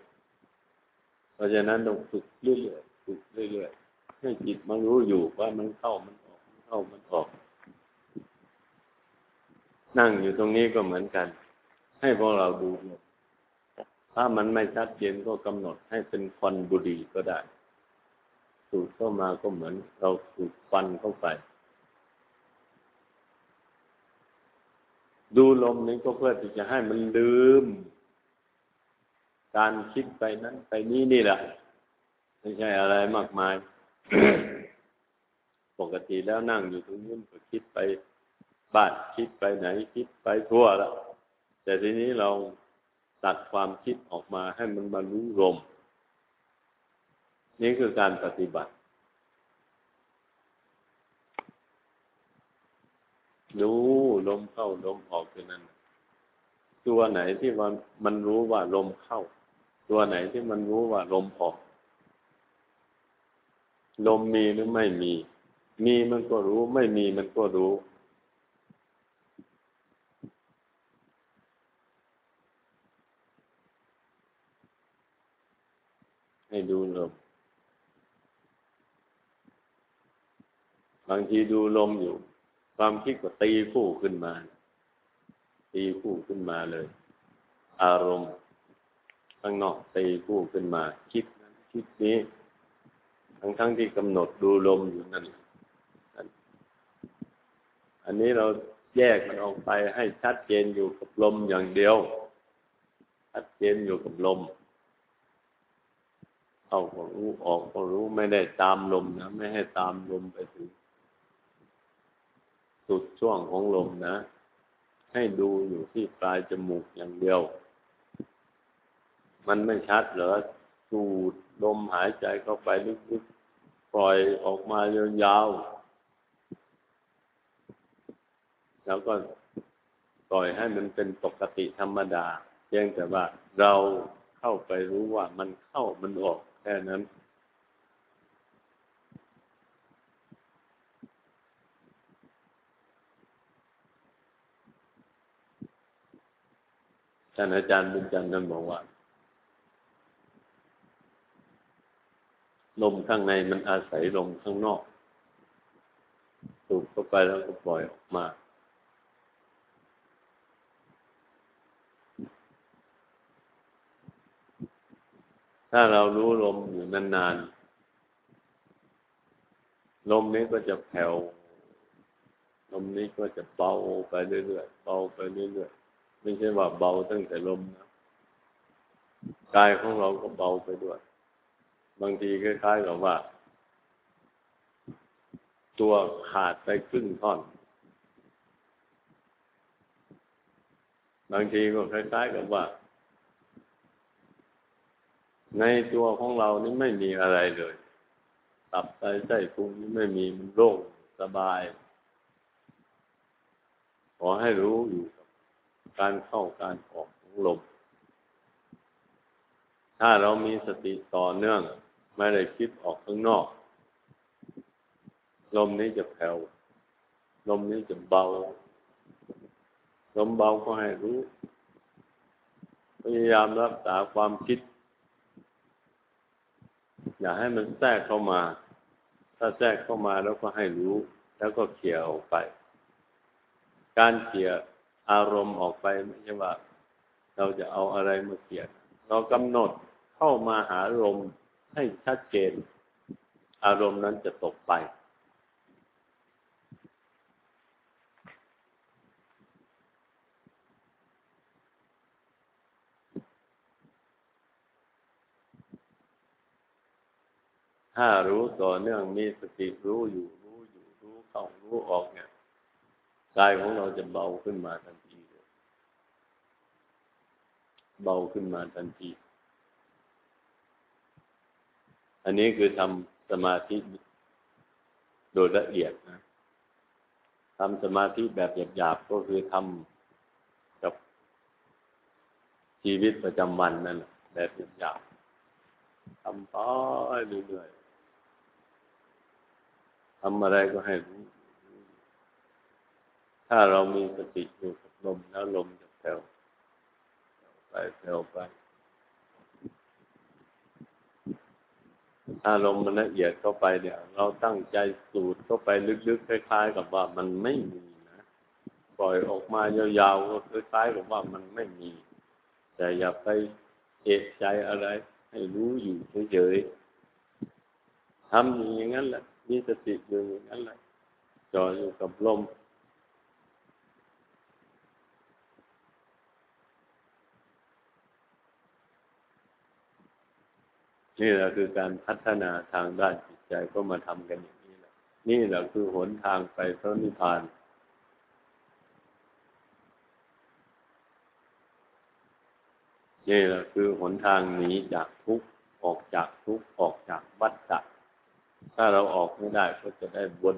[SPEAKER 1] เพราะฉะนั้นต้องฝึกเรื่อยๆฝึกเรื่อยๆ ให้จิตมันรู้อยู่ว่ามันเข้ามันออกมันเข้ามันออก นั่งอยู่ตรงนี้ก็เหมือนกัน ให้พวกเราดูถ้ามันไม่ชัดเจนก็กำหนดให้เป็นควันบุรีก็ได้ สูดเข้ามาก็เหมือน เราสูดควันเข้าไป ดูลมนี้ก็เพื่อที่จะให้มันลืม การคิดไปนั้นไปนี้นี่แหละไม่ใช่อะไรมากมาย ปกติแล้วนั่งอยู่ตรงนู้นก็คิดไปบ้านคิดไปไหนคิดไปทั่วแล้วแต่ทีนี้เราตัดความคิดออกมาให้มันมารู้ลมนี่คือการปฏิบัติ รู้ลมเข้าลมออกอยู่นั้น ตัวไหนที่มันมันรู้ว่าลมเข้า ตัวไหนที่มันรู้ว่าลมออก ลมมีหรือไม่มี มีมันก็รู้ ไม่มีมันก็รู้ให้ดูลม บางทีดูลมอยู่ ความคิดก็ตีคู่ขึ้นมา ตีคู่ขึ้นมาเลย อารมณ์ข้างนอกตีคู่ขึ้นมา คิดนั้นคิดนี้ ทั้งทั้งที่กำหนดดูลมอยู่นั่น อันนี้เราแยกมันออกไปให้ชัดเจนอยู่กับลมอย่างเดียว ชัดเจนอยู่กับลม เข้าก็รู้ออกก็รู้ไม่ได้ตามลมนะ ไม่ให้ตามลมไปถึงสุดช่วงของลมนะ ให้ดูอยู่ที่ปลายจมูกอย่างเดียว มันไม่ชัดเหรอ สูดลมหายใจเข้าไปลึกๆ ปล่อยออกมายาวๆ แล้วก็ปล่อยให้มันเป็นปกติธรรมดาเพียงแต่ว่าเราเข้าไปรู้ว่ามันเข้ามันออกแค่นั้น ท่านอาจารย์บุญจันทร์ท่านบอกว่า ลมข้างในมันอาศัยลมข้างนอก สูบเข้าไปแล้วก็ปล่อยออกมา ถ้าเรารู้ลมอยู่นานๆ ลมนี้ก็จะแผ่ว ลมนี้ก็จะเบาไปเรื่อยๆ เบาไปเรื่อยๆ ไม่ใช่ว่าเบาตั้งแต่ลมนะ กายของเราก็เบาไปด้วย บางทีคล้ายๆกับว่า ตัวขาดไปครึ่งท่อน บางทีก็คล้ายๆกับว่า ในตัวของเรานี่ไม่มีอะไรเลย ตับไตไส้พุงนี่ไม่มีมันโล่งสบาย ขอให้รู้อยู่การเข้าการออกของลมถ้าเรามีสติต่อเนื่อง ไม่ได้คิดออกข้างนอก ลมนี้จะแผ่ว ลมนี้จะเบา ลมเบาก็ให้รู้ พยายามรักษาความคิด อย่าให้มันแทรกเข้ามา ถ้าแทรกเข้ามาแล้วก็ให้รู้ แล้วก็เขี่ยออกไป การเขี่ยอารมณ์ออกไปไม่ใช่ว่า เราจะเอาอะไรมาเกียเรากำหนดเข้ามาหาอารม ให้ชัดเจน อารมณ์นั้นจะตกไป ถ้ารู้ต่อเนื่องมีสติรู้อยู่รู้อยู่รู้เข้ารู้ออกเนี่ยกายของเราจะเบาขึ้นมาทันที เบาขึ้นมาทันที อันนี้คือทำสมาธิโดยละเอียดนะทำสมาธิแบบหยาบๆก็คือทำกับชีวิตประจำวันนั่นแหละแบบหยาบๆทำไปเรื่อยๆทำอะไรก็ให้รู้ ถ้าเรามีสติอยู่กับลมแล้วลมจะแผ่วไปแผ่วไป ถ้าลมมันละเอียดเข้าไปเนี่ย เราตั้งใจสูดเข้าไปลึกๆคล้าย ๆ กับว่ามันไม่มีนะปล่อยออกมายาวๆก็คล้ายๆกับว่ามันไม่มี แต่อย่าไปเอะใจอะไร ให้รู้อยู่เฉยๆทำอย่างนั้นแหละมีสติอยู่อย่างนั้นแหละจออยู่กับลม นี่แหละคือการพัฒนาทางด้านจิตใจก็มาทำกันอย่างนี้แหละนี่แหละคือหนทางไปพระนิพพานนี่แหละคือหนทางหนีจากทุกข์ออกจากทุกข์ออกจากวัฏฏะถ้าเราออกไม่ได้ก็จะได้วน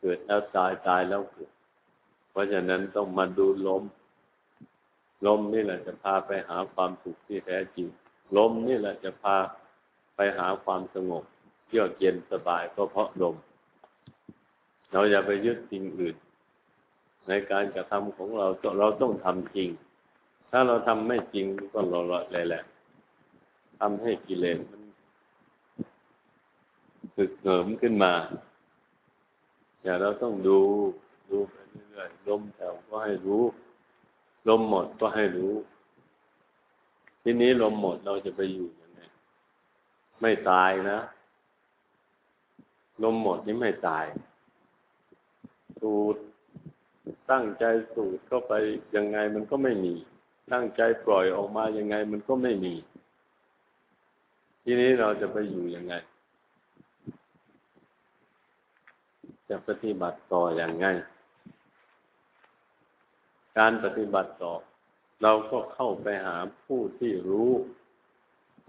[SPEAKER 1] เกิดแล้วตายตายแล้วเกิด เพราะฉะนั้นต้องมาดูลมลมนี่แหละจะพาไปหาความสุขที่แท้จริง ลมนี่แหละจะพาไปหาความสงบเยือกเย็นสบายก็เพราะลม เราอย่าไปยึดสิ่งอื่น ในการกระทำของเราเราต้องทำจริง ถ้าเราทำไม่จริงก็หล่อๆแหละทำให้กิเลสมันฝึกเหิมขึ้นมา อย่าเราต้องดูดูไปเรื่อยๆลมแถวก็ให้รู้ ลมหมดก็ให้รู้ ทีนี้ลมหมดเราจะไปอยู่ยังไงไม่ตายนะลมหมดนี่ไม่ตาย สูดตั้งใจสูดเข้าไปยังไงมันก็ไม่มี ตั้งใจปล่อยออกมายังไงมันก็ไม่มี ทีนี้เราจะไปอยู่ยังไง จะปฏิบัติต่ออย่างไง การปฏิบัติต่อ เราก็เข้าไปหาผู้ที่รู้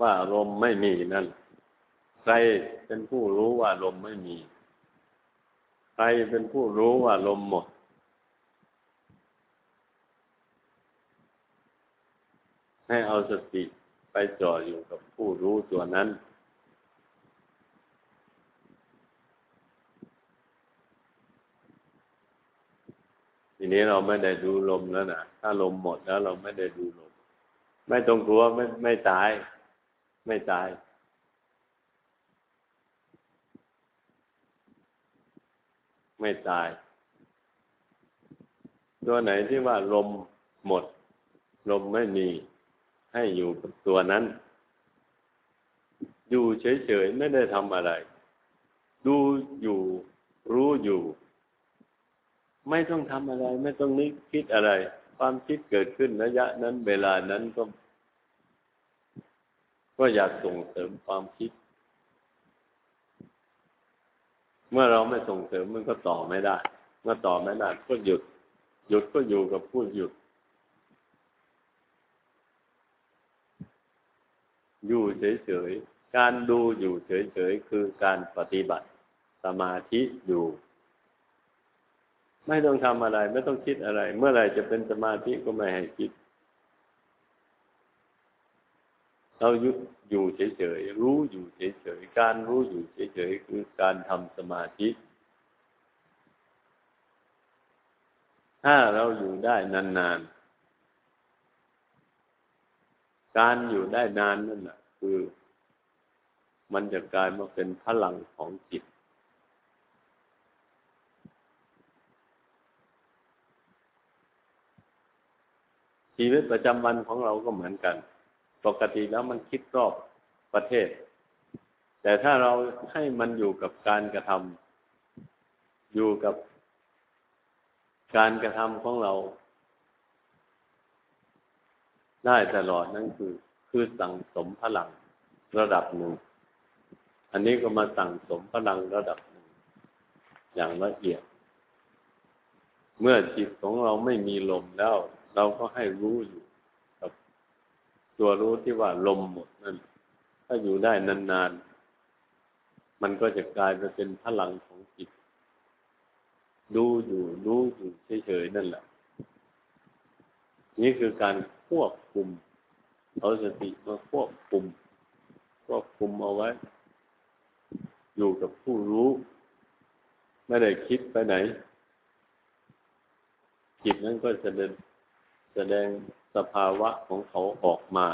[SPEAKER 1] ว่าลมไม่มีนั่น ใครเป็นผู้รู้ว่าลมไม่มี ใครเป็นผู้รู้ว่าลมหมด ให้เอาสติไปจ่ออยู่กับผู้รู้ตัวนั้น นี้เราไม่ได้ดูลมแล้วนะถ้าลมหมดแล้วเราไม่ได้ดูลม ไม่ต้องกลัวไม่ไม่ตาย ไม่ตายไม่ตาย ตัวไหนที่ว่าลมหมด ลมไม่มี ให้อยู่กับตัวนั้น อยู่เฉยๆ ไม่ได้ทำอะไร ดูอยู่ รู้อยู่ ไม่ต้องทำอะไร ไม่ต้องนึกคิดอะไร ความคิดเกิดขึ้นระยะนั้นเวลานั้นก็ ก็อยากส่งเสริมความคิด เมื่อเราไม่ส่งเสริมมันก็ต่อไม่ได้ เมื่อต่อไม่ได้ก็หยุด หยุดก็อยู่กับผู้หยุด อยู่เฉยๆการดูอยู่เฉยๆคือการปฏิบัติ สมาธิอยู่ ไม่ต้องทำอะไร ไม่ต้องคิดอะไร เมื่อไหร่จะเป็นสมาธิก็ไม่ให้คิด เราอยู่เฉยๆรู้อยู่เฉยๆการรู้อยู่เฉยๆคือการทำสมาธิถ้าเราอยู่ได้นานๆ การอยู่ได้นานนั่นแหะคือ มันจะกลายมาเป็นพลังของจิต ชีวิตประจำวันของเราก็เหมือนกัน ปกติแล้วมันคิดรอบประเทศ แต่ถ้าเราให้มันอยู่กับการกระทำอยู่กับการกระทำของเรา ได้ตลอดนั่นคือ คือสั่งสมพลังระดับหนึ่ง อันนี้ก็มาสั่งสมพลังระดับหนึ่ง อย่างละเอียด เมื่อจิตของเราไม่มีลมแล้ว เราก็ให้รู้อยู่กับตัวรู้ที่ว่าลมหมดนั่น ถ้าอยู่ได้นานๆ มันก็จะกลายไปเป็นพลังของจิต ดูอยู่ รู้อยู่เฉยๆนั่นแหละ นี่คือการควบคุม เอาสติมาควบคุม ควบคุมเอาไว้ อยู่กับผู้รู้ ไม่ได้คิดไปไหน จิตนั้นก็จะเดิน ดงสภาวะของเขาออกมา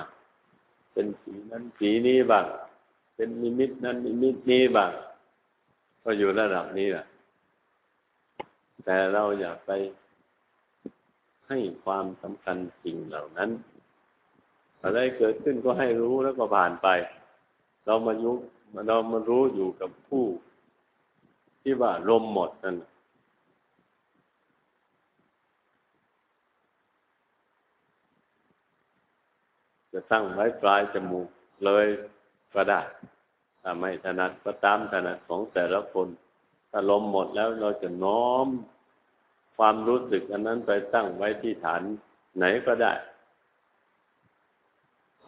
[SPEAKER 1] เป็นสีนั้นสีนี้บ้างเป็นนิมิตนั้นนิมิตนี้บ้างก็อยู่ระดับนี้แหละแต่เราอย่าไปให้ความสำคัญสิ่งเหล่านั้นอะไรเกิดขึ้นก็ให้รู้แล้วก็ผ่านไป เรามายุเรามารู้อยู่กับผู้ที่ว่าลมหมดนั่น จะตั้งไว้ปลายจมูกเลยก็ได้ถ้าไม่ถนัดก็ตามถนัดของแต่ละคน ถ้าลมหมดแล้วเราจะน้อม ความรู้สึกอันนั้นไปตั้งไว้ที่ฐานไหนก็ได้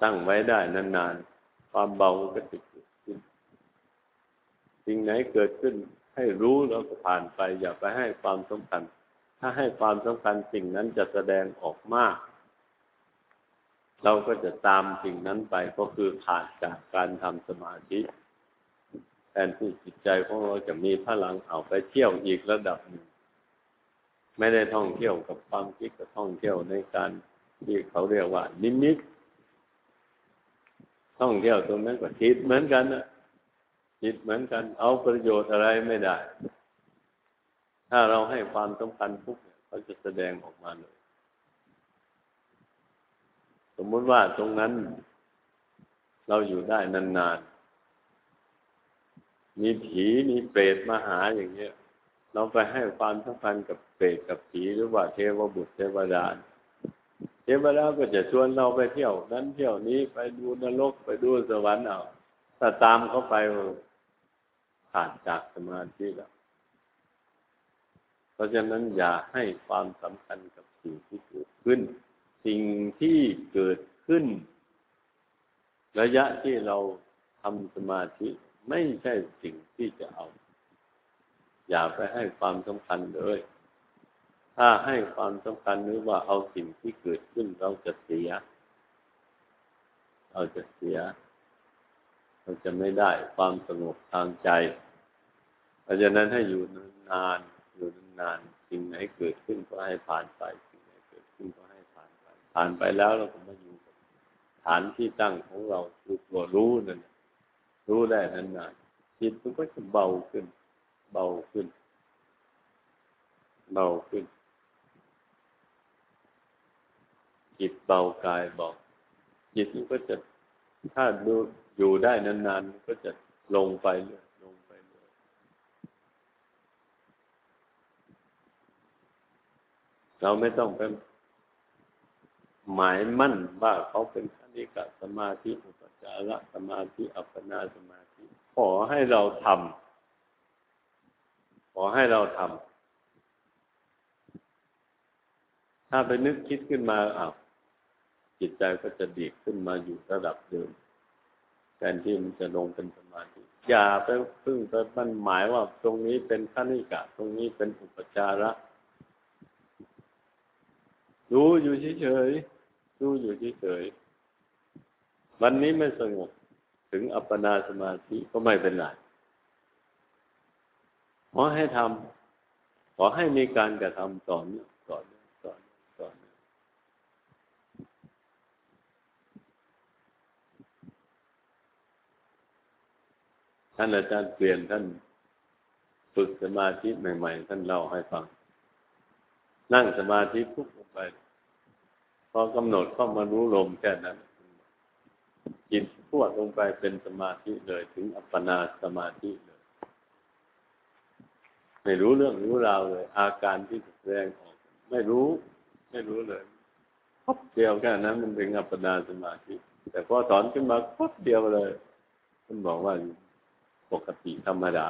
[SPEAKER 1] ตั้งไว้ได้นานๆ ความเบาก็จะเกิดขึ้นสิ่งไหนเกิดขึ้นให้รู้แล้วก็ผ่านไป อย่าไปให้ความสำคัญ ถ้าให้ความสำคัญสิ่งนั้นจะแสดงออกมาก เราก็จะตามสิ่งนั้นไปก็คือขาดจากการทำสมาธิแทนที่จิตใจของเราจะมีพลังเอาไปเที่ยวอีกระดับหนึ่งไม่ได้ท่องเที่ยวกับความคิดก็ท่องเที่ยวในการที่เขาเรียกว่า นิมิตท่องเที่ยวตรงนั้นก็จิตเหมือนกันนะจิตเหมือนกัน เอาประโยชน์อะไรไม่ได้ ถ้าเราให้ความสำคัญปุ๊บเขาจะแสดงออกมาเลย สมมุติว่าตรงนั้น เราอยู่ได้นานๆ มีผีมีเปรตมาหาอย่างเงี้ย เราไปให้ความสำคัญกับเปรตกับผีหรือว่าเทวบุตรเทวดาเทวดาก็จะชวนเราไปเที่ยว นั้นเที่ยวนี้ไปดูนรกไปดูสวรรค์เอาถ้าตามเขาไปผ่านจากสมาธิแล้วเพราะฉะนั้นอย่าให้ความสำคัญกับสิ่งที่เกิดขึ้น สิ่งที่เกิดขึ้น ระยะที่เราทำสมาธิไม่ใช่สิ่งที่จะเอา อย่าไปให้ความสำคัญเลย ถ้าให้ความสำคัญหรือว่าเอาสิ่งที่เกิดขึ้นเราจะเสีย เราจะเสีย เราจะไม่ได้ความสงบทางใจเพราะฉะนั้นให้อยู่นานอยู่นานสิ่งไหนเกิดขึ้นก็ให้ผ่านไป ผ่านไปแล้วเราก็มาอยู่ฐานที่ตั้งของเราคือตัวรู้นั่นรู้ได้นานๆจิตมันก็จะเบาขึ้น เบาขึ้น เบาขึ้น จิตเบากายเบาจิตมันก็จะถ้าดูอยู่ได้นานๆมันก็จะลงไปเรื่อยลงไปเรื่อยเราไม่ต้องไป หมายมั่นว่าเขาเป็นคณิกะสมาธิอุปจารสมาธิอัปปนาสมาธิ ขอให้เราทำขอให้เราทำถ้าไปนึกคิดขึ้นมาอ้าวจิตใจก็จะดีขึ้นมาอยู่ระดับเดิมแทนที่มันจะลงเป็นสมาธิอย่าไปพึ่งไปมันหมายว่าตรงนี้เป็นขณิกะ ตรงนี้เป็นอุปจาระดูอยู่เฉยๆ ดูอยู่เฉยๆวันนี้ไม่สงบถึงอัปปนาสมาธิก็ไม่เป็นไรขอให้ทำขอให้มีการกระทำต่อเนื่องต่อเนื่องท่านอาจารย์เปลี่ยนท่านฝึกสมาธิใหม่ ๆ ท่านเล่าให้ฟัง นั่งสมาธิปุ๊บลงไป พอกำหนดเข้ามารู้ลมแค่นั้นจิตพวดลงไปเป็นสมาธิเลยถึงอัปปนาสมาธิเลย ไม่รู้เรื่องรู้ราวเลย อาการที่แสดงออก ไม่รู้ ไม่รู้เลยพบเดียวแค่นั้นมันเป็นอัปปนาสมาธิ แต่พอสอนขึ้นมาพบเดียวเลยท่านบอกว่าปกติธรรมดา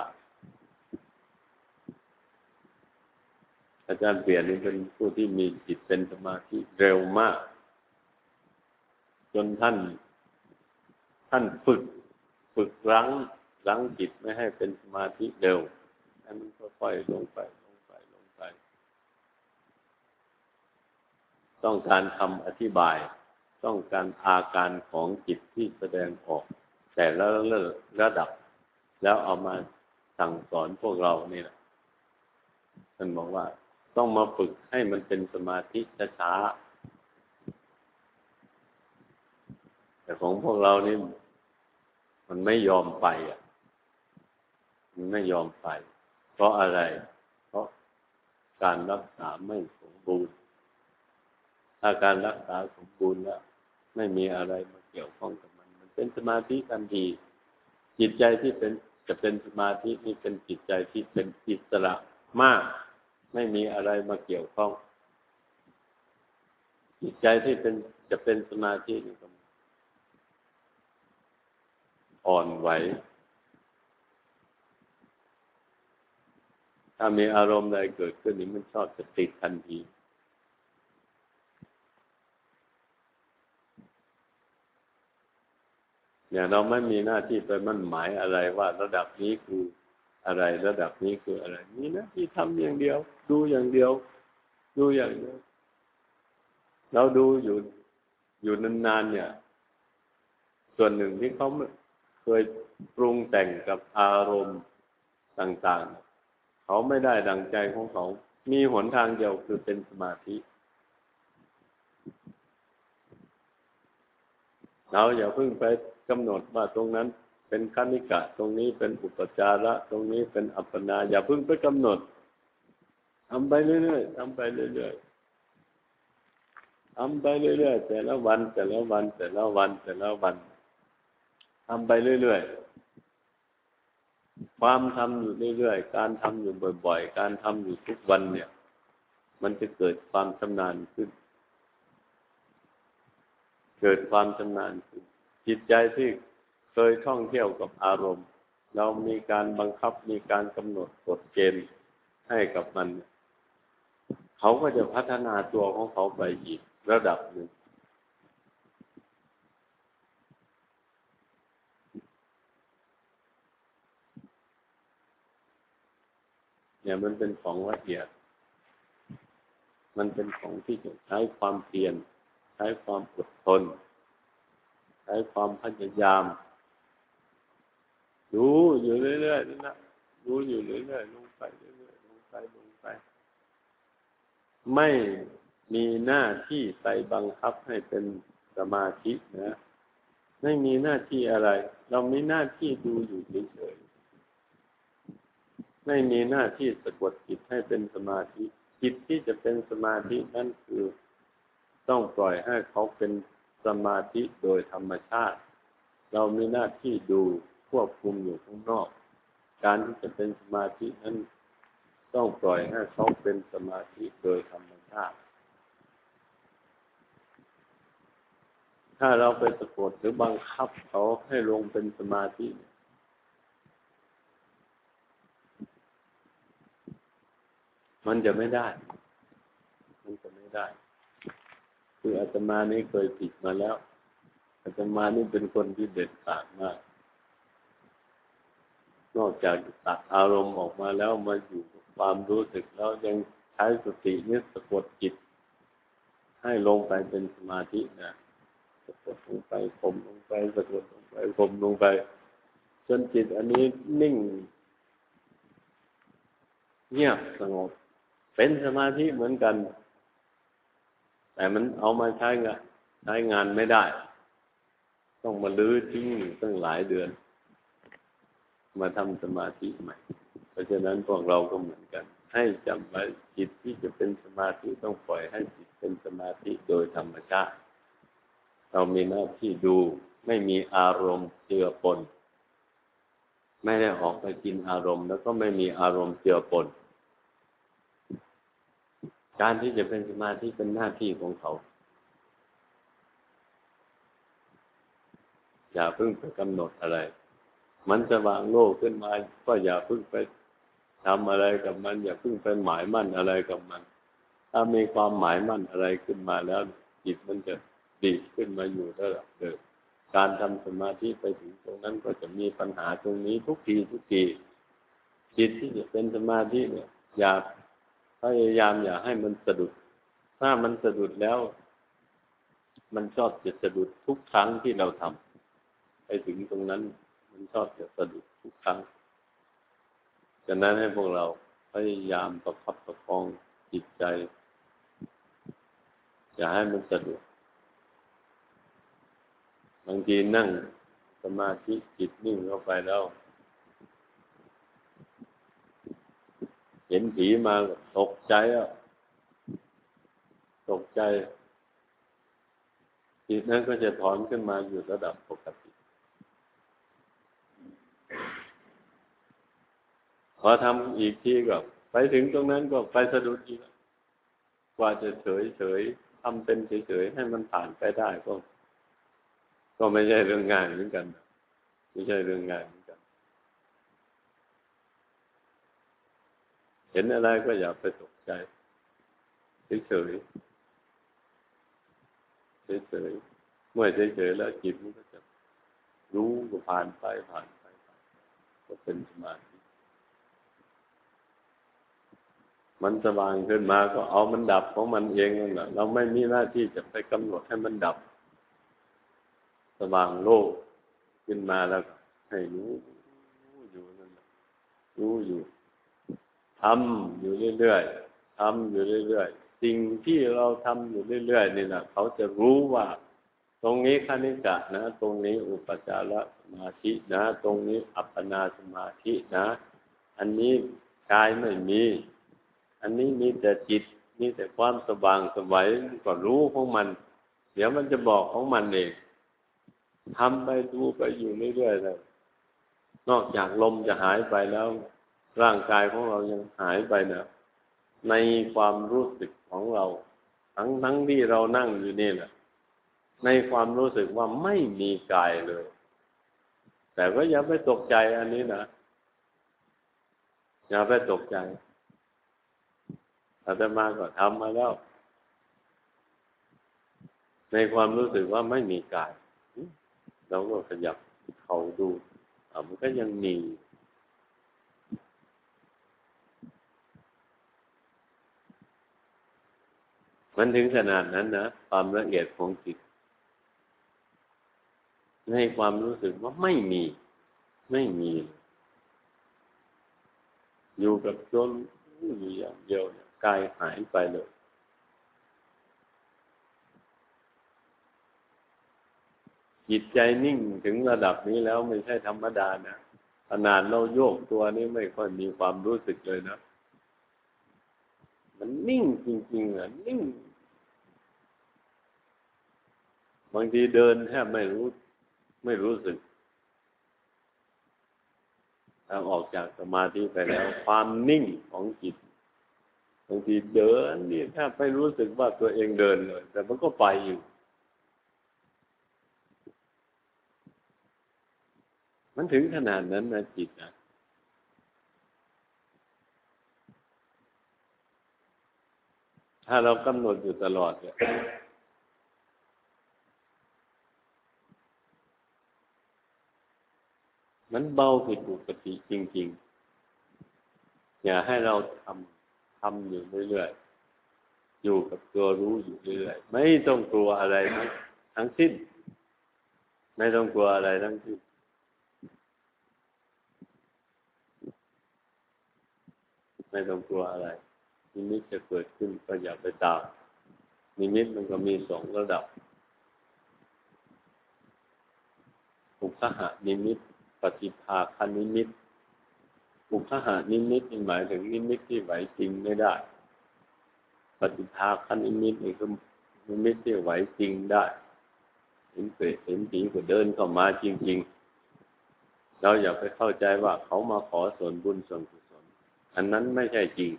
[SPEAKER 1] อาจารย์เปลี่ยนนี่เป็นผู้ที่มีจิตเป็นสมาธิเร็วมาก จนท่าน ท่านฝึก ฝึกรั้งรั้งจิตไม่ให้เป็นสมาธิเร็วให้มันค่อยๆลงไป ลงไปลงไป ต้องการคำอธิบาย ต้องการอาการของจิตที่แสดงออก แต่ละระดับ แล้วเอามาสั่งสอนพวกเรานี่แหละท่านบอกว่า ต้องมาฝึกให้มันเป็นสมาธิช้าแต่ของพวกเรานี่มันไม่ยอมไปอะ มันไม่ยอมไป เพราะอะไร เพราะการรักษาไม่สมบูรณ์ ถ้าการรักษาสมบูรณ์แล้วไม่มีอะไรมาเกี่ยวข้องกับมัน มันเป็นสมาธิทันที จิตใจที่เป็นจะเป็นสมาธินี่เป็นจิตใจที่เป็นอิสระมาก ไม่มีอะไรมาเกี่ยวข้อง จิตใจที่เป็นจะเป็นสมาธินี่ก็อ่อนไหว ถ้ามีอารมณ์ใดเกิดขึ้นนี่มันชอบจะติดทันทีอย่างเราไม่มีหน้าที่ไปมั่นหมายอะไรว่าระดับนี้คือ อะไรระดับนี้คืออะไรมีหน้าที่ทำอย่างเดียว ดูอย่างเดียว ดูอย่างเดียว เราดูอยู่อยู่นานๆเนี่ย ส่วนหนึ่งที่เขาเคยปรุงแต่งกับอารมณ์ต่างๆ เขาไม่ได้ดังใจของเขา มีหนทางเดียวคือเป็นสมาธิ เราอย่าเพิ่งไปกำหนดว่าตรงนั้น เป็นคณิกะ ตรงนี้เป็นอุปจาระตรงนี้เป็นอัปปนา อย่าเพิ่งไปกำหนดทำไปเรื่อยๆทำไปเรื่อยๆทำไปเรื่อยๆแต่ละวัน แต่ละวัน แต่ละวันแต่ละวันทำไปเรื่อยๆความทำอยู่เรื่อยๆการทำอยู่บ่อย ๆ การทำอยู่ทุกวันเนี่ย มันจะเกิดความชำนาญขึ้น เกิดความชำนาญขึ้นจิตใจที่ เคยท่องเที่ยวกับอารมณ์ เรามีการบังคับมีการกำหนดกฎเกณฑ์ให้กับมัน เขาก็จะพัฒนาตัวของเขาไปอีกระดับหนึ่งเนี่ยมันเป็นของละเอียด มันเป็นของที่จะใช้ความเพียร ใช้ความอดทน ใช้ความพยายาม ดูอยู่เรื่อยๆนั่นนะดูอยู่เรื่อยๆลงไปเรื่อยๆลงไปลงไป ไม่มีหน้าที่ไปบังคับให้เป็นสมาธินะไม่มีหน้าที่อะไร เรามีหน้าที่ดูอยู่เฉยๆไม่มีหน้าที่สะกดจิตให้เป็นสมาธิ จิตที่จะเป็นสมาธินั่นคือต้องปล่อยให้เขาเป็นสมาธิโดยธรรมชาติ เรามีหน้าที่ดู ควบคุมอยู่ข้างนอก การที่จะเป็นสมาธินั้นต้องปล่อยให้เขาเป็นสมาธิโดยธรรมชาติ ถ้าเราไปสะกดหรือบังคับเขาให้ลงเป็นสมาธิ มันจะไม่ได้ มันจะไม่ได้ คืออาตมานี่เคยผิดมาแล้วอาตมานี่เป็นคนที่เด็ดขาดมาก นอกจากตัดอารมณ์ออกมาแล้วมาอยู่ความรู้สึกแล้วยังใช้สตินี่สะกดจิต ให้ลงไปเป็นสมาธินะสะกดลงไปข่มลงไปสะกดลงไปข่มลงไปจนจิตอันนี้นิ่ง เงียบสงบ เป็นสมาธิเหมือนกัน แต่มันเอามาใช้งานใช้งานไม่ได้ ต้องมาลื้อทิ้งตั้งหลายเดือน มาทำสมาธิใหม่ เพราะฉะนั้นพวกเราก็เหมือนกัน ให้จำไว้จิตที่จะเป็นสมาธิต้องปล่อยให้จิตเป็นสมาธิโดยธรรมชาติ เรามีหน้าที่ดูไม่มีอารมณ์เจือปน ไม่ได้ออกไปกินอารมณ์ แล้วก็ไม่มีอารมณ์เจือปน การที่จะเป็นสมาธิเป็นหน้าที่ของเขาอย่าเพิ่งไปกำหนดอะไร มันสว่างโลกขึ้นมาก็อย่าเพิ่งไปทำอะไรกับมัน อย่าเพิ่งไปหมายมั่นอะไรกับมัน ถ้ามีความหมายมั่นอะไรขึ้นมาแล้วจิตมันจะดีขึ้นมาอยู่ระดับเดิมการทำสมาธิไปถึงตรงนั้นก็จะมีปัญหาตรงนี้ทุกทีทุกทีจิตที่จะเป็นสมาธิเนี่ยอย่าพยายามอย่าให้มันสะดุด ถ้ามันสะดุดแล้ว มันชอบจะสะดุดทุกครั้งที่เราทำไปถึงตรงนั้น มันชอบจะสะดุดทุกครั้งฉะนั้นให้พวกเราพยายามประคับประคองจิตใจ อย่าให้มันสะดุดบางทีนั่งสมาธิจิตนิ่งเข้าไปแล้ว เห็นผีมาตกใจอะตกใจจิตนั้นก็จะถอนขึ้นมาอยู่ระดับปกติ อทำอีกทีก็ไปถึงตรงนั้นก็ไปสะดุดอีกกว่าจะเฉยเฉยทำเป็นเฉยเฉยให้มันผ่านไปได้ก็ ก็ไม่ใช่เรื่องง่ายเหมือนกัน ไม่ใช่เรื่องง่ายเหมือนกัน เห็นอะไรก็อย่าไปตกใจเฉยๆเฉยๆเมื่อเฉยๆแล้วจิตมันก็จะรู้ก็ผ่าผ่านไปผ่านไปก็เป็นสมาธิ มันสว่างขึ้นมาก็เอามันดับของมันเองนั่นแหละเราไม่มีหน้าที่จะไปกำหนดให้มันดับ สว่างโลกขึ้นมาแล้วให้รู้อยู่นั่นรู้อยู่ทำอยู่เรื่อยๆทำอยู่เรื่อยๆสิ่งที่เราทำอยู่เรื่อยๆนี่นะเขาจะรู้ว่า ตรงนี้คณิกะนะ ตรงนี้อุปจารสมาธินะ ตรงนี้อัปปนาสมาธินะ อันนี้กายไม่มี อันนี้มีแต่จิต มีแต่ความสว่างสวัยก็รู้ของมัน เดี๋ยวมันจะบอกของมันเองทำไปดูไปอยู่เรื่อยๆเลยนอกจากลมจะหายไปแล้ว ร่างกายของเรายังหายไปนะในความรู้สึกของเรา ทั้งทั้งที่เรานั่งอยู่นี่แหละในความรู้สึกว่าไม่มีกายเลย แต่ก็อย่าไปตกใจอันนี้นะอย่าไปตกใจ อาตมาก็ทำมาแล้ว ในความรู้สึกว่าไม่มีกายเราก็ขยับเขาดูมันก็ยังมีมันถึงขนาดนั้นนะความละเอียดของจิตให้ความรู้สึกว่าไม่มี ไม่มี อยู่กับจนอยู่อย่างเดียว กายหายไปเลย จิตใจนิ่งถึงระดับนี้แล้วไม่ใช่ธรรมดานะขนาดเราโยกตัวนี้ไม่ค่อยมีความรู้สึกเลยนะ มันนิ่งจริงๆอะนิ่ง บางทีเดินแทบไม่รู้ ไม่รู้สึกถ้าออกจากสมาธิไปแล้ว ความนิ่งของจิต บางทีเดินนี่แทบไม่รู้สึกว่าตัวเองเดินเลย แต่มันก็ไปอยู่ มันถึงขนาดนั้นนะจิตนะถ้าเรากำหนดอยู่ตลอดเนี่ยมันเบาผิดปกติจริง ๆ อย่าให้เราทำ ทำอยู่เรื่อยๆ อยู่กับตัวรู้อยู่เรื่อยๆ ไม่ต้องกลัวอะไรทั้งสิ้น ไม่ต้องกลัวอะไรทั้งสิ้นไม่ต้องกลัวอะไร นิมิตจะเกิดขึ้นก็อย่าไปตาม นิมิตมันก็มีสองระดับอุคคหนิมิต ปฏิภาคนิมิต อุคคหนิมิตหมายถึงนิมิตที่ไหวติงไม่ได้ ปฏิภาคนิมิตนี่คือนิมิตที่ไหวติงได้ เห็นเปรตเห็นผีก็เดินเข้ามาจริง ๆ เราอย่าไปเข้าใจว่าเขามาขอส่วนบุญส่วนกุศล อันนั้นไม่ใช่จริง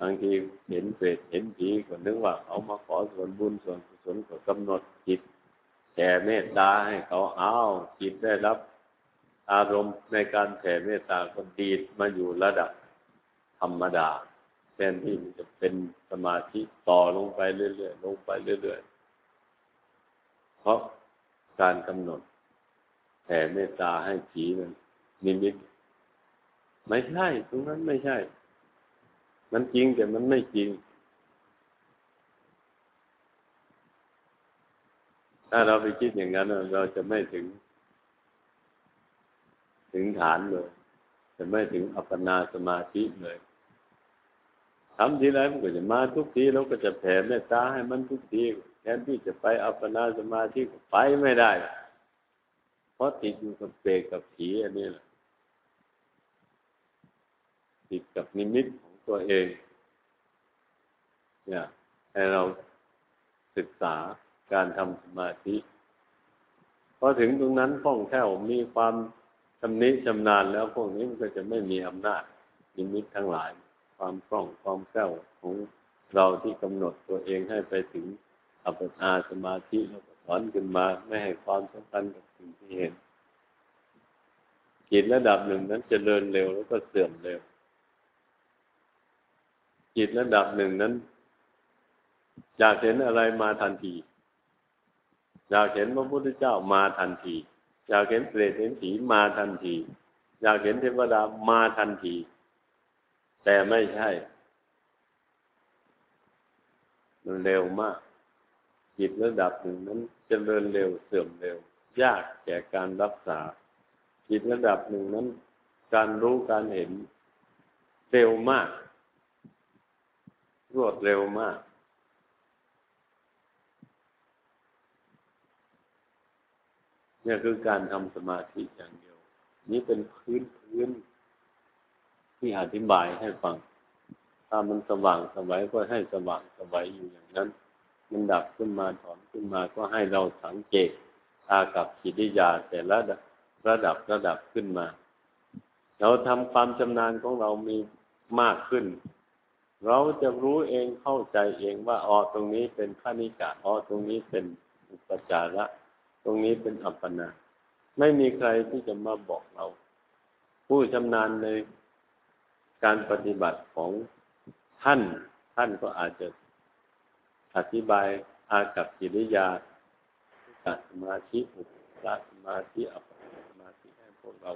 [SPEAKER 1] บางทีเห็นเปรตเห็นผีก็นึกว่าเอามาขอส่วนบุญส่วนกุศลก็กำหนดจิตแผ่เมตตาให้เขาอ้าวจิตได้รับ อารมณ์ในการแผ่เมตตาก็ดีดมาอยู่ระดับธรรมดาแทนที่มันจะเป็นสมาธิต่อลงไปเรื่อยๆลงไปเรื่อยๆเพราะการกำหนดแผ่เมตตาให้ผีมันนิมิตไม่ใช่ ตรงนั้นไม่ใช่ มันจริงแต่มันไม่จริง ถ้าเราไปคิดอย่างนั้นเราจะไม่ถึง ถึงฐานเลยจะไม่ถึงอัปปนาสมาธิเลยทำทีไรมันก็จะมาทุกทีเราก็จะแผ่เมตตาให้มันทุกทีแทนที่จะไปอัปปนาสมาธิก็ไปไม่ได้ เพราะติดอยู่กับเปรกับผีอันนี้แหละติดกับนิมิตของตัวเอง เนี่ยให้เราศึกษาการทำสมาธิพอถึงตรงนั้นคล่องแคล่วมีความ ชำนิชำนาญแล้วพวกนี้มันก็จะไม่มีอำนาจนิมิตทั้งหลาย ความคล่องความแคล่วของเราที่กำหนดตัวเองให้ไปถึงอัปปนาสมาธิแล้วก็ถอนขึ้นมาไม่ให้ความสำคัญกับสิ่งที่เห็นจิตระดับหนึ่งนั้นจเจริญเร็วแล้วก็เสื่อมเร็ว จิตระดับหนึ่งนั้นอยากเห็นอะไรมาทันที อยากเห็นพระพุทธเจ้ามาทันที อยากเห็นเปรตเห็นผีมาทันที อยากเห็นเทวดามาทันที แต่ไม่ใช่มันเร็วมากจิตระดับหนึ่งนั้นจเจริญเร็วเสื่อมเร็ว ยากแก่การรักษา จิตระดับหนึ่งนั้น การรู้การเห็นเร็วมาก รวดเร็วมาก เนี่ยคือการทำสมาธิอย่างเดียว นี่เป็นพื้นพื้นที่อธิบายให้ฟัง ถ้ามันสว่างสวัยก็ให้สว่างสวัยอยู่อย่างนั้น มันดับขึ้นมาถอนขึ้นมาก็ให้เราสังเกตอากับกิริยาแต่ละระดับระดับขึ้นมา เราทำความชำนาญของเรามีมากขึ้น เราจะรู้เองเข้าใจเองว่าอ๋อตรงนี้เป็นขานิกะอ๋อตรงนี้เป็นอุปจาระ รงนี้เป็นอัปปนาไม่มีใครที่จะมาบอกเรา ผู้ชำนาญในการปฏิบัติของท่าน ท่านก็อาจจะอธิบายอากับกิริยาสมาธิอุปสมาธิอัปปนาสมาธิให้พวกเรา